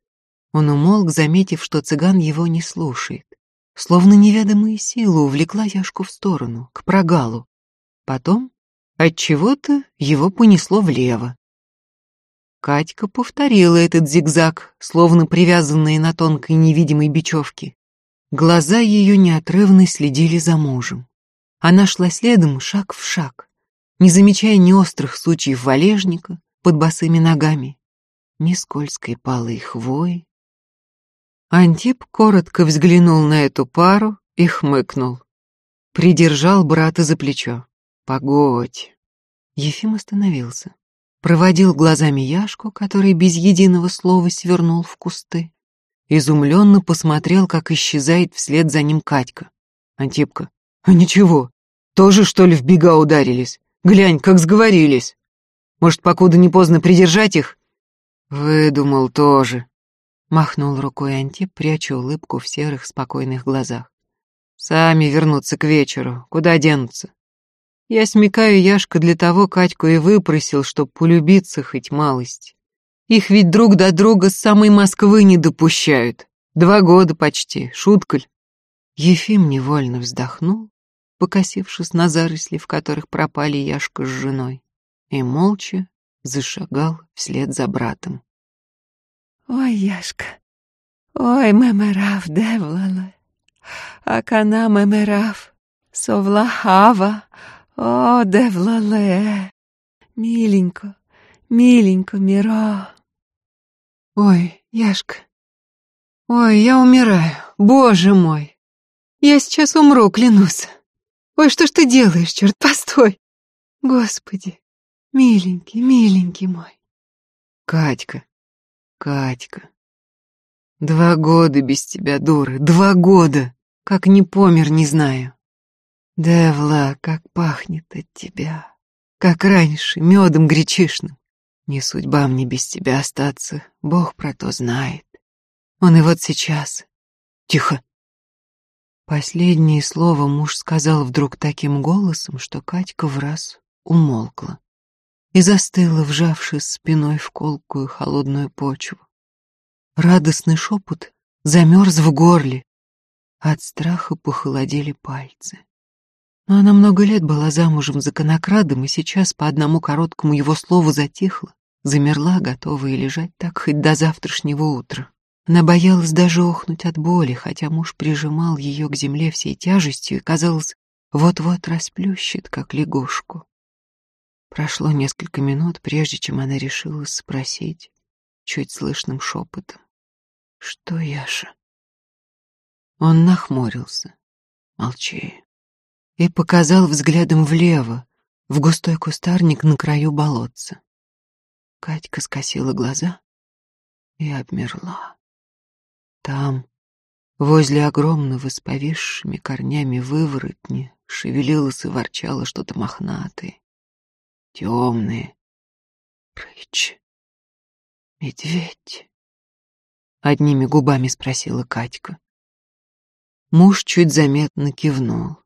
Он умолк, заметив, что цыган его не слушает. Словно неведомая сила увлекла Яшку в сторону, к прогалу. Потом от чего то его понесло влево. Катька повторила этот зигзаг, словно привязанные на тонкой невидимой бечевке. Глаза ее неотрывно следили за мужем. Она шла следом шаг в шаг, не замечая ни острых сучьев валежника, под босыми ногами, ни скользкой палой хвои. Антип коротко взглянул на эту пару и хмыкнул. Придержал брата за плечо. «Погодь!» Ефим остановился. Проводил глазами Яшку, который без единого слова свернул в кусты. Изумленно посмотрел, как исчезает вслед за ним Катька. «Антипка, а ничего, тоже, что ли, в бега ударились? Глянь, как сговорились!» Может, покуда не поздно придержать их?» «Выдумал тоже», — махнул рукой Антип, пряча улыбку в серых спокойных глазах. Сами вернутся к вечеру, куда денутся. Я смекаю, Яшка для того Катьку и выпросил, чтоб полюбиться хоть малость. Их ведь друг до друга с самой Москвы не допущают. Два года почти, шуткаль. Ефим невольно вздохнул, покосившись на заросли, в которых пропали Яшка с женой, и молча зашагал вслед за братом. «Ой, Яшка, ой, мемерав, девлала, акана мемерав, совлахава, о, девлале, миленько, миленько, мира». Ой, Яшка, ой, я умираю, боже мой. Я сейчас умру, клянусь. Ой, что ж ты делаешь, черт, постой. Господи, миленький, миленький мой. Катька, Катька. Два года без тебя, дура, два года. Как не помер, не знаю. Да, Вла, как пахнет от тебя. Как раньше, медом гречишным. Не судьба мне без тебя остаться, Бог про то знает. Он и вот сейчас. Тихо. Последнее слово муж сказал вдруг таким голосом, что Катька в раз умолкла и застыла, вжавшись спиной в колкую холодную почву. Радостный шепот замерз в горле, от страха похолодели пальцы. Но она много лет была замужем за конокрадом, и сейчас по одному короткому его слову затихла, замерла, готовая лежать так хоть до завтрашнего утра. Она боялась даже охнуть от боли, хотя муж прижимал ее к земле всей тяжестью и, казалось, вот-вот расплющит, как лягушку. Прошло несколько минут, прежде чем она решилась спросить чуть слышным шепотом. «Что, Яша?» Он нахмурился. «Молчи». И показал взглядом влево, в густой кустарник на краю болотца. Катька скосила глаза и обмерла. Там, возле огромного с повисшими корнями выворотни, шевелилось и ворчало что-то мохнатое, темное. Рыч. Медведь. Одними губами спросила Катька. Муж чуть заметно кивнул.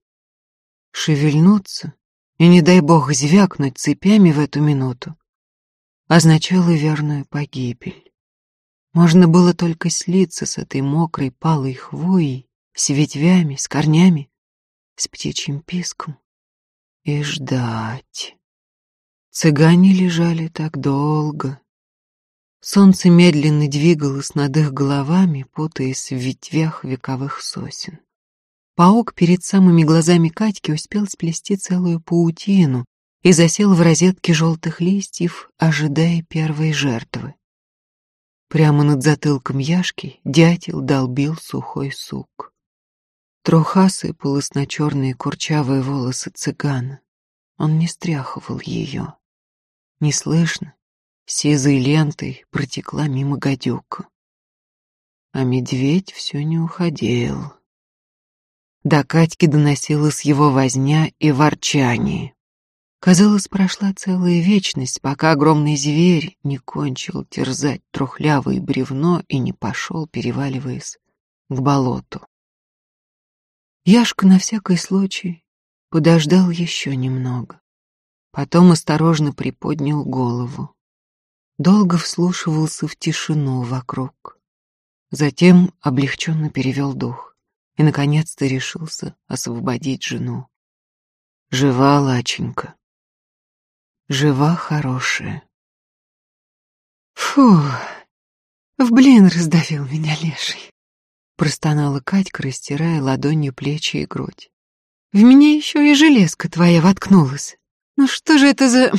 Шевельнуться и, не дай бог, звякнуть цепями в эту минуту означало верную погибель. Можно было только слиться с этой мокрой палой хвоей, с ветвями, с корнями, с птичьим писком и ждать. Цыгане лежали так долго. Солнце медленно двигалось над их головами, путаясь в ветвях вековых сосен. Паук перед самыми глазами Катьки успел сплести целую паутину и засел в розетке желтых листьев, ожидая первой жертвы. Прямо над затылком Яшки дятел долбил сухой сук. Троха сыпалась на черные курчавые волосы цыгана. Он не стряхивал ее. Неслышно, сизой лентой протекла мимо гадюка. А медведь все не уходил. До Катьки доносилась его возня и ворчание. Казалось, прошла целая вечность, пока огромный зверь не кончил терзать трухлявое бревно и не пошел, переваливаясь, к болоту. Яшка на всякий случай подождал еще немного. Потом осторожно приподнял голову. Долго вслушивался в тишину вокруг. Затем облегченно перевел дух и, наконец-то, решился освободить жену. Жива лаченька. Жива хорошая. Фу, в блин раздавил меня леший. Простонала Катька, растирая ладонью плечи и грудь. В меня еще и железка твоя воткнулась. Ну что же это за...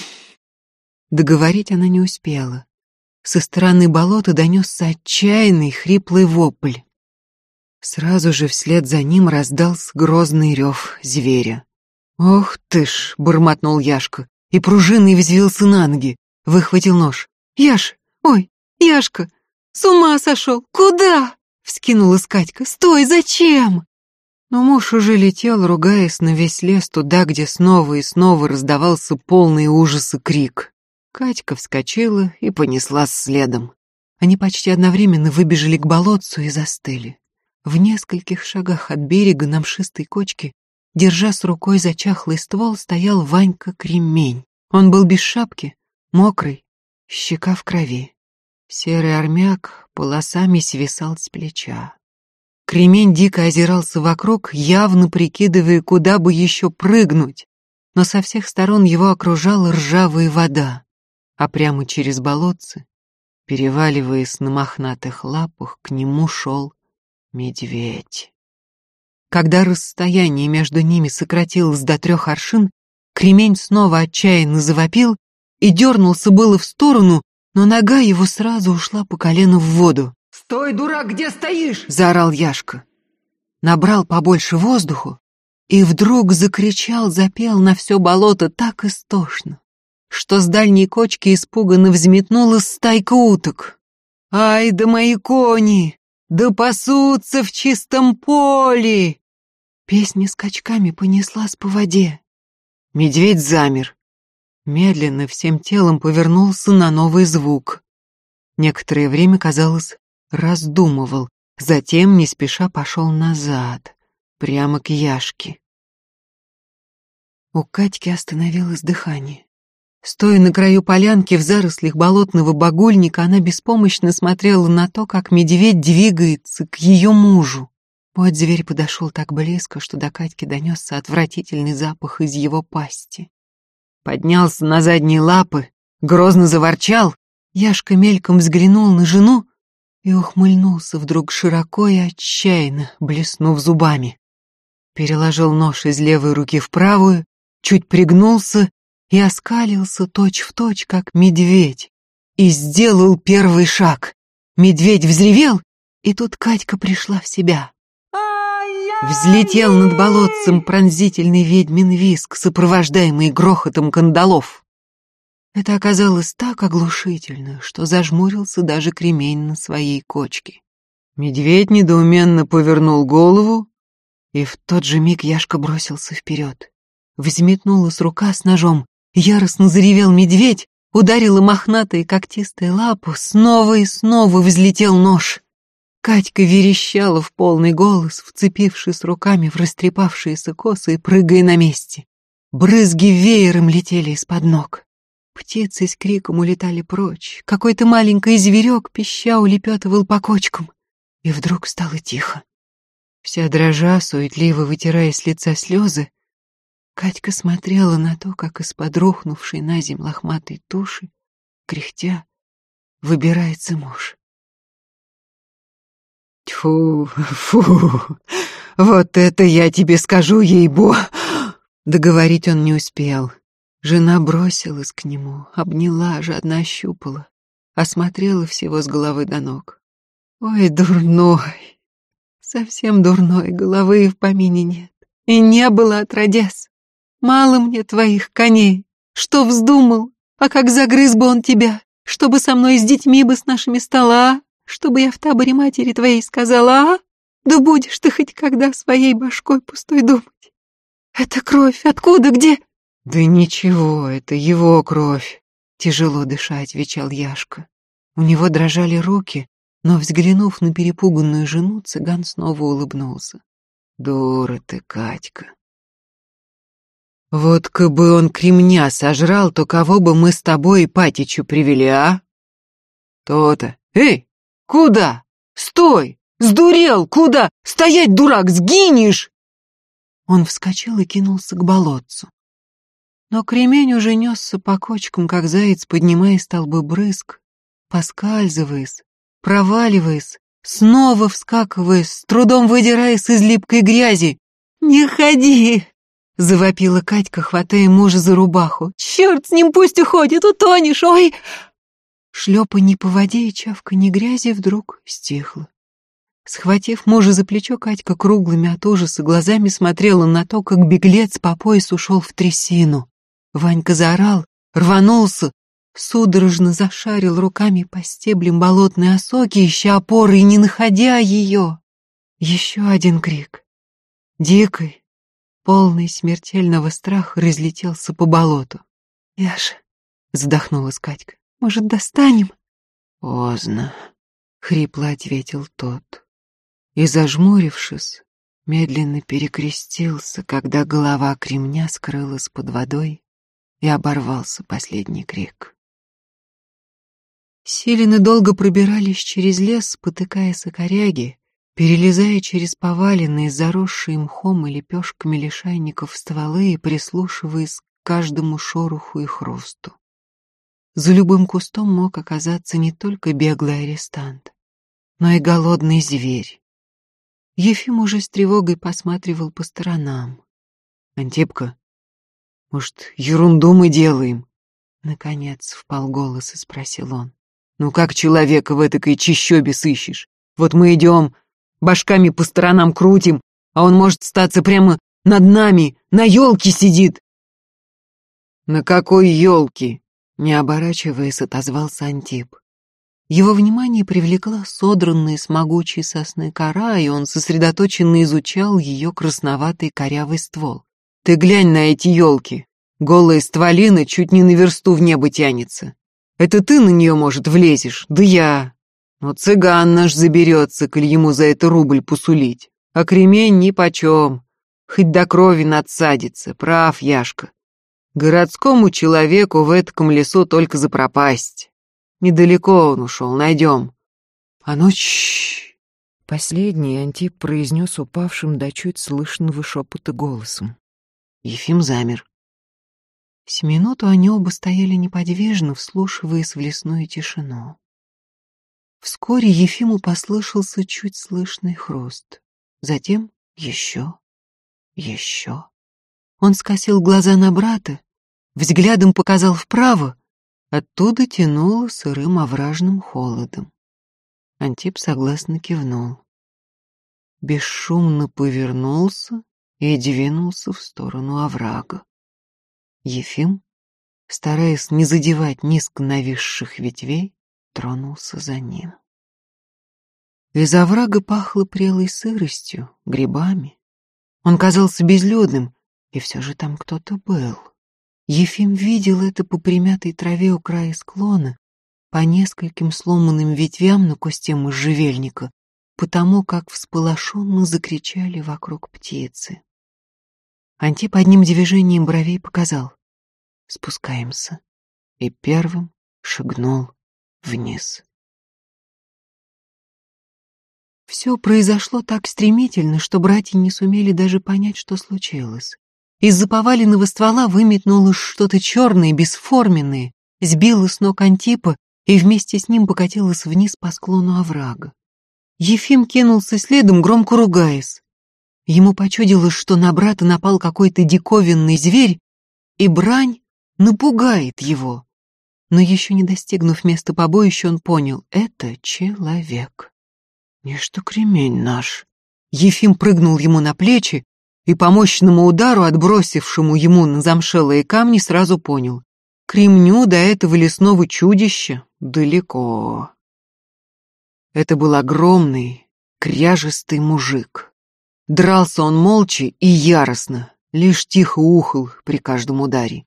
Договорить она не успела. Со стороны болота донесся отчаянный хриплый вопль. Сразу же вслед за ним раздался грозный рев зверя. «Ох ты ж!» — бормотнул Яшка и пружиной взвился на ноги, выхватил нож. «Яш! Ой, Яшка! С ума сошел! Куда?» — вскинулась Катька. «Стой, зачем?» Но муж уже летел, ругаясь на весь лес туда, где снова и снова раздавался полный ужаса крик. Катька вскочила и понеслась следом. Они почти одновременно выбежали к болотцу и застыли. В нескольких шагах от берега на мшистой кочке, держа с рукой зачахлый ствол, стоял Ванька Кремень. Он был без шапки, мокрый, щека в крови. Серый армяк полосами свисал с плеча. Кремень дико озирался вокруг, явно прикидывая, куда бы еще прыгнуть, но со всех сторон его окружала ржавая вода, а прямо через болотцы, переваливаясь на мохнатых лапах, к нему шел медведь. Когда расстояние между ними сократилось до трех аршин, кремень снова отчаянно завопил и дернулся было в сторону, но нога его сразу ушла по колено в воду. «Стой, дурак, где стоишь?» — заорал Яшка. Набрал побольше воздуху и вдруг закричал, запел на все болото так истошно, что с дальней кочки испуганно взметнулась стайка уток. «Ай да мои кони! Да пасутся в чистом поле!» Песня скачками понеслась по воде. Медведь замер. Медленно всем телом повернулся на новый звук. Некоторое время, казалось, раздумывал, затем не спеша пошел назад, прямо к Яшке. У Катьки остановилось дыхание. Стоя на краю полянки в зарослях болотного багульника, она беспомощно смотрела на то, как медведь двигается к ее мужу. Вот зверь подошел так близко, что до Катьки донесся отвратительный запах из его пасти. Поднялся на задние лапы, грозно заворчал. Яшка мельком взглянул на жену и ухмыльнулся вдруг широко и отчаянно, блеснув зубами. Переложил нож из левой руки в правую, чуть пригнулся и оскалился точь-в-точь, точь, как медведь, и сделал первый шаг. Медведь взревел, и тут Катька пришла в себя. Взлетел над болотцем пронзительный ведьмин виск, сопровождаемый грохотом кандалов. Это оказалось так оглушительно, что зажмурился даже кремень на своей кочке. Медведь недоуменно повернул голову, и в тот же миг Яшка бросился вперед. Взметнулась рука с ножом, яростно заревел медведь, ударила мохнатая когтистая лапу, снова и снова взлетел нож. Катька верещала в полный голос, вцепившись руками в растрепавшиеся косы и прыгая на месте. Брызги веером летели из-под ног. Птицы с криком улетали прочь. Какой-то маленький зверек пища улепетывал по кочкам. И вдруг стало тихо. Вся дрожа, суетливо вытирая с лица слезы, Катька смотрела на то, как из-под рухнувшей на земь лохматой туши, кряхтя, выбирается муж. Тьфу, фу, вот это я тебе скажу, ей-бо. Договорить он не успел. Жена бросилась к нему, обняла, жадно ощупала, осмотрела всего с головы до ног. Ой, дурной, совсем дурной, головы в помине нет. И не было отродясь. Мало мне твоих коней. Что вздумал? А как загрыз бы он тебя? Чтобы со мной с детьми бы с нашими стола? Чтобы я в таборе матери твоей сказала, а? Да будешь ты хоть когда своей башкой пустой думать. Это кровь, откуда, где? Да ничего, это его кровь. Тяжело дыша, отвечал Яшка. У него дрожали руки, но, взглянув на перепуганную жену, цыган снова улыбнулся. Дура ты, Катька. Вот бы он кремня сожрал, то кого бы мы с тобой и Патичу привели, а? То-то. Эй, Куда? Стой! Сдурел! Куда? Стоять, дурак, сгинешь!» Он вскочил и кинулся к болотцу. Но кремень уже несся по кочкам, как заяц, поднимая столбы брызг, поскальзываясь, проваливаясь, снова вскакивая, с трудом выдираясь из липкой грязи. «Не ходи!» — завопила Катька, хватая мужа за рубаху. «Черт с ним, пусть уходит, утонешь, ой!» Шлепанье по воде и чавканье грязи вдруг стихло. Схватив мужа за плечо, Катька круглыми от ужаса глазами смотрела на то, как беглец по пояс ушел в трясину. Ванька заорал, рванулся, судорожно зашарил руками по стеблям болотной осоки, ища опоры и не находя ее. Еще один крик. Дикий, полный смертельного страха, разлетелся по болоту. «Яша!» — задохнулась Катька. Может, достанем?» «Поздно», — хрипло ответил тот. и, зажмурившись, медленно перекрестился, когда голова кремня скрылась под водой и оборвался последний крик. Силины долго пробирались через лес, спотыкаясь о коряги, перелезая через поваленные, заросшие мхом и лепешками лишайников стволы и прислушиваясь к каждому шороху и хрусту. За любым кустом мог оказаться не только беглый арестант, но и голодный зверь. Ефим уже с тревогой посматривал по сторонам. «Антипка, может, ерунду мы делаем?» Наконец, вполголоса спросил он. Ну как человека в этой чищобе сыщешь? Вот мы идем, башками по сторонам крутим, а он может статься прямо над нами, на елке сидит. На какой елке? Не оборачиваясь, отозвался Антип. Его внимание привлекла содранная с могучей сосны кора, и он сосредоточенно изучал ее красноватый корявый ствол. «Ты глянь на эти елки. Голые стволины чуть не на версту в небо тянется. Это ты на нее, может, влезешь, да я. Но цыган наш заберется, коль ему за это рубль посулить. А кремень ни почем. Хоть до крови надсадится, прав Яшка. Городскому человеку в этом лесу только за пропасть. Недалеко он ушел, найдем. А ну, чш. Последний Антип произнес упавшим до чуть слышного шепота голосом. Ефим замер. С минуту они оба стояли неподвижно, вслушиваясь в лесную тишину. Вскоре Ефиму послышался чуть слышный хруст. Затем еще, еще. Он скосил глаза на брата, взглядом показал вправо, оттуда тянуло сырым овражным холодом. Антип согласно кивнул. Бесшумно повернулся и двинулся в сторону оврага. Ефим, стараясь не задевать низко нависших ветвей, тронулся за ним. Из оврага пахло прелой сыростью, грибами. Он казался безлюдным, и все же там кто-то был. Ефим видел это по примятой траве у края склона, по нескольким сломанным ветвям на кусте можжевельника, потому как всполошенно закричали вокруг птицы. Антип одним движением бровей показал. Спускаемся. И первым шагнул вниз. Все произошло так стремительно, что братья не сумели даже понять, что случилось. Из-за поваленного ствола выметнулось что-то черное, бесформенное, сбило с ног Антипа и вместе с ним покатилось вниз по склону оврага. Ефим кинулся следом, громко ругаясь. Ему почудилось, что на брата напал какой-то диковинный зверь, и брань напугает его. Но еще не достигнув места побоища, он понял — это человек. Не что кремень наш. Ефим прыгнул ему на плечи и по мощному удару, отбросившему ему на замшелые камни, сразу понял — кремню до этого лесного чудища далеко. Это был огромный, кряжестый мужик. Дрался он молча и яростно, лишь тихо ухал при каждом ударе.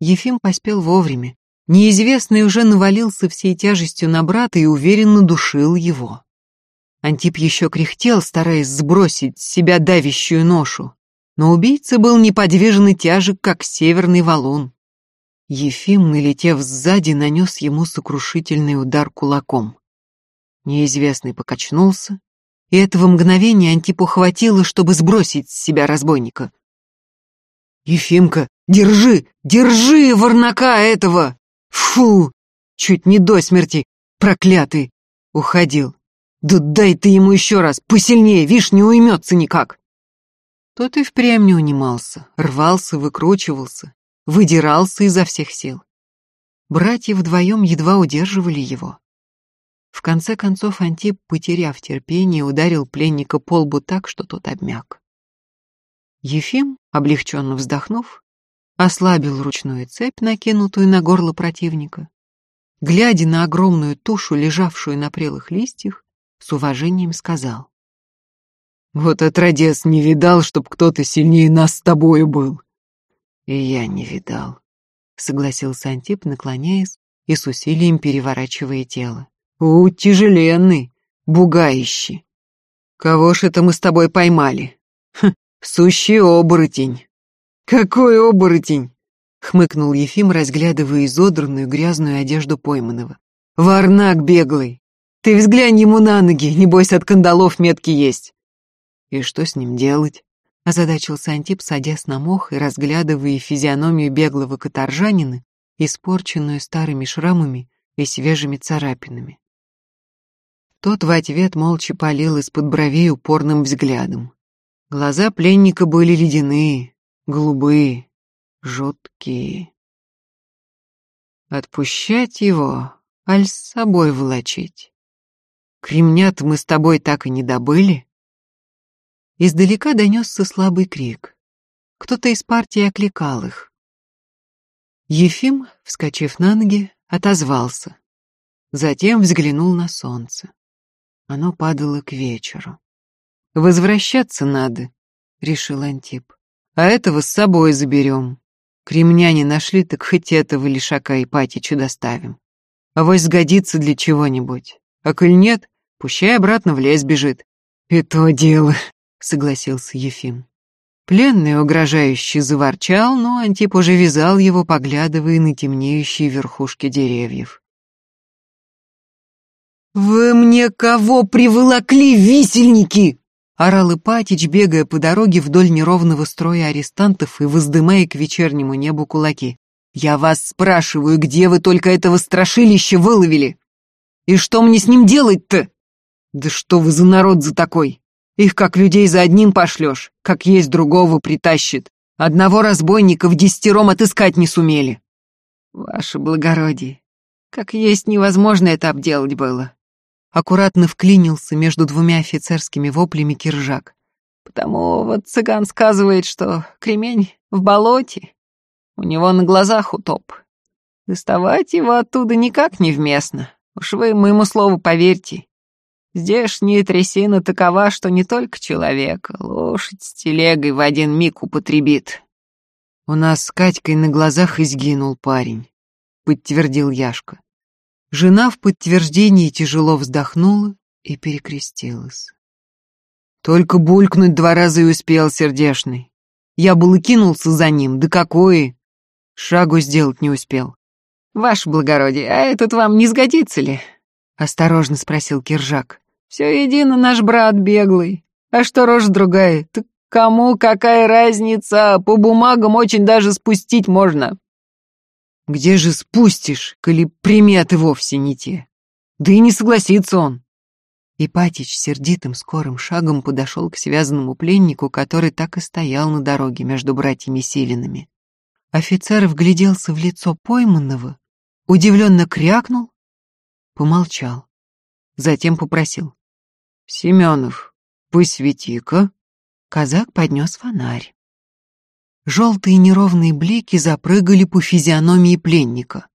Ефим поспел вовремя. Неизвестный уже навалился всей тяжестью на брата и уверенно душил его. Антип еще кряхтел, стараясь сбросить с себя давящую ношу, но убийца был неподвижен и тяжек, как северный валун. Ефим, налетев сзади, нанес ему сокрушительный удар кулаком. Неизвестный покачнулся, и этого мгновения Антипу хватило, чтобы сбросить с себя разбойника. «Ефимка, держи, держи ворнака этого! Фу! Чуть не до смерти, проклятый!» Уходил. «Да дай ты ему еще раз, посильнее, вишь, не уймется никак!» Тот и впрямь не унимался, рвался, выкручивался, выдирался изо всех сил. Братья вдвоем едва удерживали его. В конце концов Антип, потеряв терпение, ударил пленника по лбу так, что тот обмяк. Ефим, облегченно вздохнув, ослабил ручную цепь, накинутую на горло противника. Глядя на огромную тушу, лежавшую на прелых листьях, с уважением сказал. «Вот отродец не видал, чтоб кто-то сильнее нас с тобою был». «И я не видал», — согласился Антип, наклоняясь и с усилием переворачивая тело. У, тяжеленный, бугающий. Кого ж это мы с тобой поймали? Хм, сущий оборотень. Какой оборотень? Хмыкнул Ефим, разглядывая изодранную грязную одежду пойманного. Варнак беглый. Ты взглянь ему на ноги, небось от кандалов метки есть. И что с ним делать? Озадачился Антип, садясь на мох и разглядывая физиономию беглого каторжанина, испорченную старыми шрамами и свежими царапинами. Тот в ответ молча полил из-под бровей упорным взглядом. Глаза пленника были ледяные, голубые, жуткие. Отпущать его, аль с собой волочить? Кремнят мы с тобой так и не добыли? Издалека донесся слабый крик. Кто-то из партии окликал их. Ефим, вскочив на ноги, отозвался. Затем взглянул на солнце. Оно падало к вечеру. «Возвращаться надо», — решил Антип. «А этого с собой заберем. Кремняне нашли, так хоть этого лишака Ипатичу доставим. А вось сгодится для чего-нибудь. А коль нет, пущай обратно в лес бежит». «И то дело», — согласился Ефим. Пленный угрожающе заворчал, но Антип уже вязал его, поглядывая на темнеющие верхушки деревьев. «Вы мне кого приволокли, висельники?» Орал Ипатич, бегая по дороге вдоль неровного строя арестантов и воздымая к вечернему небу кулаки. «Я вас спрашиваю, где вы только этого страшилища выловили? И что мне с ним делать-то? Да что вы за народ за такой? Их как людей за одним пошлешь, как есть другого притащит. Одного разбойника в десятером отыскать не сумели». «Ваше благородие, как есть невозможно это обделать было аккуратно вклинился между двумя офицерскими воплями киржак. Потому вот цыган сказывает, что кремень в болоте, у него на глазах утоп. Доставать его оттуда никак не вместно, уж вы моему слову поверьте. Здешняя трясина такова, что не только человек, лошадь с телегой в один миг употребит. У нас с Катькой на глазах изгинул парень, подтвердил Яшка. Жена в подтверждении тяжело вздохнула и перекрестилась. Только булькнуть два раза и успел сердешный. Я был и кинулся за ним, да какое! Шагу сделать не успел. «Ваше благородие, а этот вам не сгодится ли?» — осторожно спросил Киржак. «Все едино наш брат беглый. А что рожь другая? Так кому какая разница? По бумагам очень даже спустить можно». Где же спустишь, коли приметы вовсе не те? Да и не согласится он. Ипатич сердитым скорым шагом подошел к связанному пленнику, который так и стоял на дороге между братьями Силинами. Офицер вгляделся в лицо пойманного, удивленно крякнул, помолчал. Затем попросил. «Семенов, посвети-ка». Казак поднес фонарь. Желтые неровные блики запрыгали по физиономии пленника.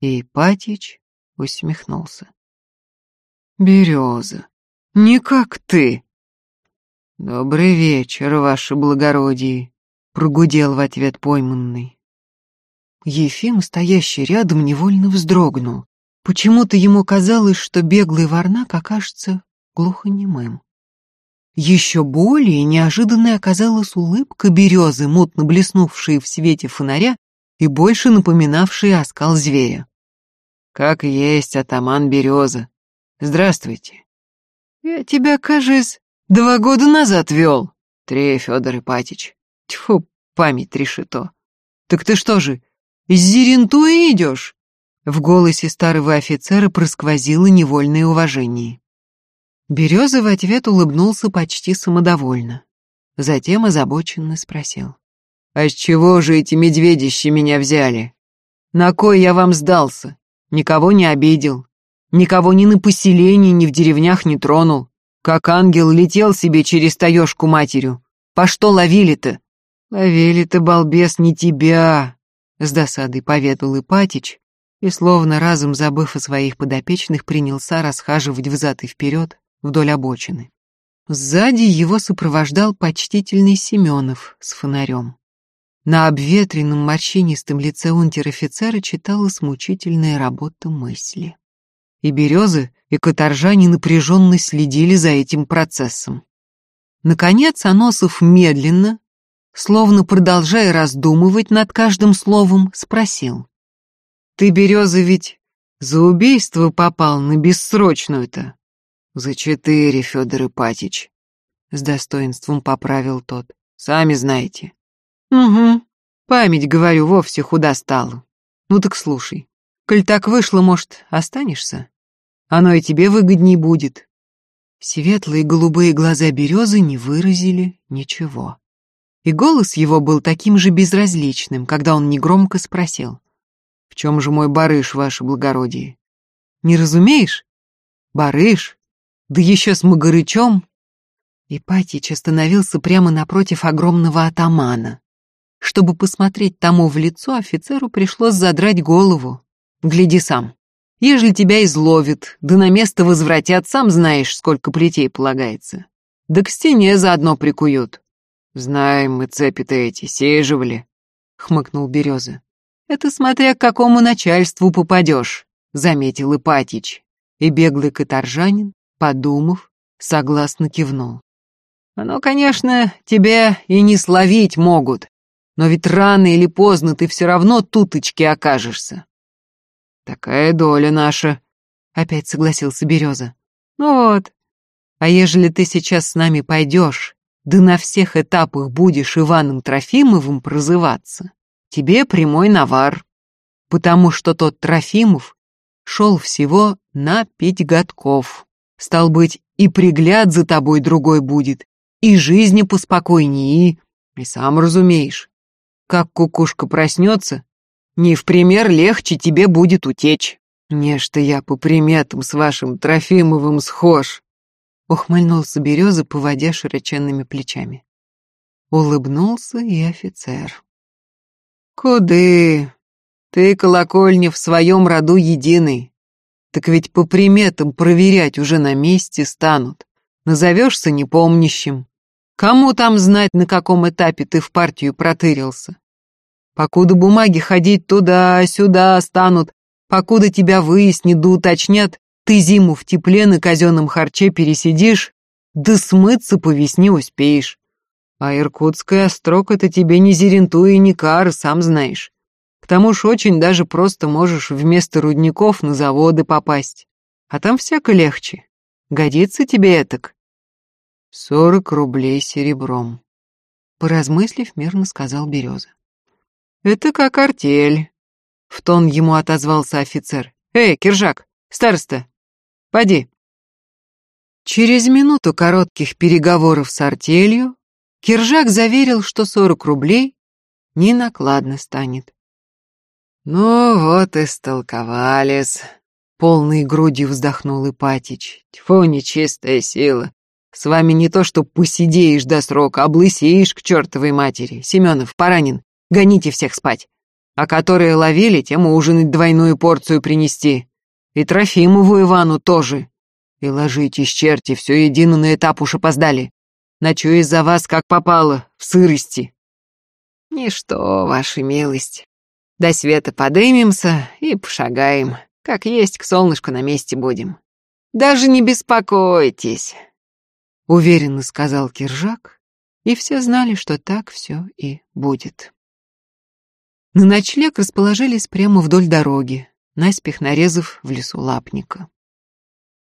И Ипатич усмехнулся. «Береза, не как ты!» «Добрый вечер, ваше благородие!» — прогудел в ответ пойманный. Ефим, стоящий рядом, невольно вздрогнул. Почему-то ему казалось, что беглый варнак окажется глухонемым. Еще более неожиданной оказалась улыбка березы, мутно блеснувшая в свете фонаря и больше напоминавшая оскал зверя. «Как есть атаман береза. Здравствуйте». «Я тебя, кажется, два года назад вел, Трей Федор Ипатич. Тьфу, память решето. Так ты что же, из Зерентуи идешь?» В голосе старого офицера просквозило невольное уважение. Береза в ответ улыбнулся почти самодовольно. Затем озабоченно спросил. «А с чего же эти медведищи меня взяли? На кой я вам сдался? Никого не обидел. Никого ни на поселении, ни в деревнях не тронул. Как ангел летел себе через таежку матерью. По что ловили-то?» «Ловили-то, балбес, не тебя!» С досадой поведал Ипатич и, словно разом забыв о своих подопечных, принялся расхаживать взад и вперед, вдоль обочины. Сзади его сопровождал почтительный Семенов с фонарем. На обветренном морщинистом лице унтер-офицера читалась мучительная работа мысли. И Береза, и каторжане напряженно следили за этим процессом. Наконец Аносов медленно, словно продолжая раздумывать над каждым словом, спросил. «Ты, Береза, ведь за убийство попал на бессрочную-то?» «За четыре, Федор Ипатич», — с достоинством поправил тот. «Сами знаете». «Угу. Память, говорю, вовсе худа стала. Ну так слушай, коль так вышло, может, останешься? Оно и тебе выгодней будет». Светлые голубые глаза березы не выразили ничего. И голос его был таким же безразличным, когда он негромко спросил. «В чем же мой барыш, ваше благородие?» «Не разумеешь? Барыш? Да еще с Магарычом?» Ипатич остановился прямо напротив огромного атамана. Чтобы посмотреть тому в лицо, офицеру пришлось задрать голову. «Гляди сам. Ежели тебя изловят, да на место возвратят, сам знаешь, сколько плетей полагается. Да к стене заодно прикуют. Знаем мы цепи-то эти, сеживали, хмыкнул Береза. Это смотря к какому начальству попадешь, заметил Ипатич. И беглый каторжанин, подумав, согласно кивнул. Оно, конечно, тебя и не словить могут, но ведь рано или поздно ты все равно туточки окажешься. Такая доля наша, опять согласился Береза. Ну вот. А ежели ты сейчас с нами пойдешь, да на всех этапах будешь Иваном Трофимовым прозываться, тебе прямой навар, потому что тот Трофимов шел всего на пять годков. Стал быть, и пригляд за тобой другой будет, и жизни поспокойнее, и сам разумеешь, как кукушка проснется, не в пример легче тебе будет утечь. Нечто я по приметам с вашим Трофимовым схож. Ухмыльнулся Береза, поводя широченными плечами. Улыбнулся и офицер. Куды? Ты, колокольня, в своем роду единый. Так ведь по приметам проверять уже на месте станут. Назовешься непомнящим. Кому там знать, на каком этапе ты в партию протырился? Покуда бумаги ходить туда-сюда станут, покуда тебя выяснят да уточнят, ты зиму в тепле на казенном харче пересидишь, да смыться по весне успеешь. А Иркутская острог — это тебе не Зеренту и не Кар, сам знаешь. К тому ж очень даже просто можешь вместо рудников на заводы попасть. А там всяко легче. Годится тебе этак? Сорок рублей серебром. Поразмыслив, мирно сказал Береза. «Это как артель», — в тон ему отозвался офицер. «Эй, Киржак, староста, поди». Через минуту коротких переговоров с артелью Киржак заверил, что сорок рублей не накладно станет. «Ну вот и столковались», — полной грудью вздохнул Ипатич. «Тьфу, нечистая сила. С вами не то, что посидеешь до срока, облысеешь к чертовой матери. Семенов, Паранин, Гоните всех спать. А которые ловили, тем ужинать двойную порцию принести. И Трофимову Ивану тоже. И ложитесь, черти, все едино на этап уж опоздали. Ночую из-за вас как попало, в сырости. Ничто, ваша милость. До света подымемся и пошагаем. Как есть, к солнышку на месте будем. Даже не беспокойтесь, — уверенно сказал Киржак, и все знали, что так все и будет. На ночлег расположились прямо вдоль дороги, наспех нарезав в лесу лапника.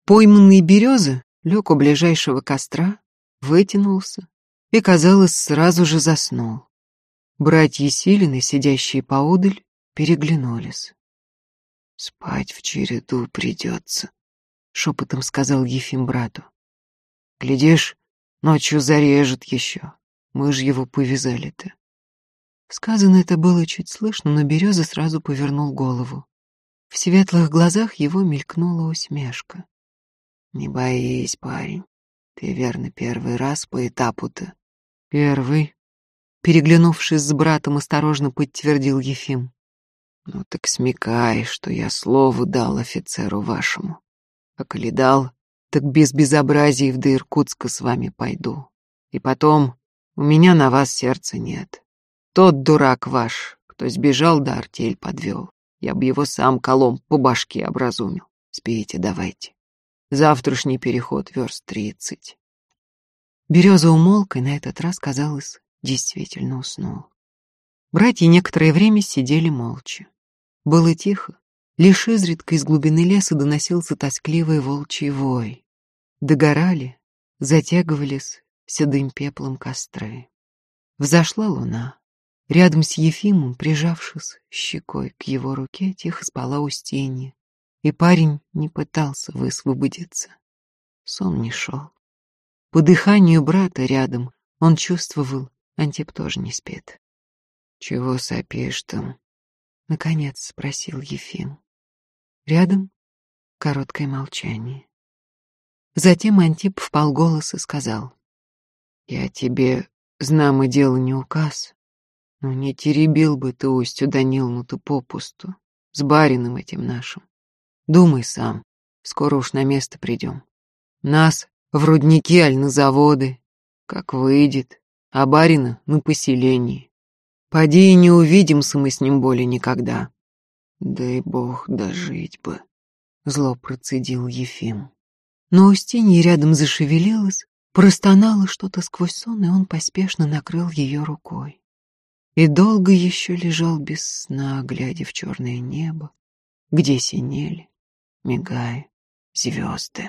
Пойманный березы лег у ближайшего костра, вытянулся и, казалось, сразу же заснул. Братья Силины, сидящие поодаль, переглянулись. «Спать в череду придется», — шепотом сказал Ефим брату. «Глядишь, ночью зарежет еще. Мы ж его повязали-то». Сказано это было чуть слышно, но Береза сразу повернул голову. В светлых глазах его мелькнула усмешка. «Не боись, парень. Ты верно первый раз по этапу-то». «Первый», — переглянувшись с братом, осторожно подтвердил Ефим. «Ну так смекай, что я слово дал офицеру вашему. А коли дал, так без безобразий в Иркутска с вами пойду. И потом, у меня на вас сердца нет. Тот дурак ваш, кто сбежал да артель подвел. Я бы его сам колом по башке образумил. Спите давайте. Завтрашний переход верст тридцать. Береза умолк и на этот раз, казалось, действительно уснул. Братья некоторое время сидели молча. Было тихо, лишь изредка из глубины леса доносился тоскливый волчий вой. Догорали, затягивались седым пеплом костры. Взошла луна. Рядом с Ефимом, прижавшись щекой к его руке, тихо спала Устинья, и парень не пытался высвободиться. Сон не шел. По дыханию брата рядом он чувствовал, Антип тоже не спит. «Чего сопишь там?» — наконец спросил Ефим. Рядом короткое молчание. Затем Антип вполголоса сказал. «Я тебе, знамо дело, не указ, но не теребил бы ты Устью Данилну-то попусту, с барином этим нашим. Думай сам, скоро уж на место придем. Нас в рудники аль на заводы, как выйдет, а барина на поселении. Поди и не увидимся мы с ним более никогда. Дай бог дожить бы, зло процедил Ефим. Но Устинья рядом зашевелилась, простонала что-то сквозь сон, и он поспешно накрыл ее рукой. И долго еще лежал без сна, глядя в черное небо, где синели, мигая звезды.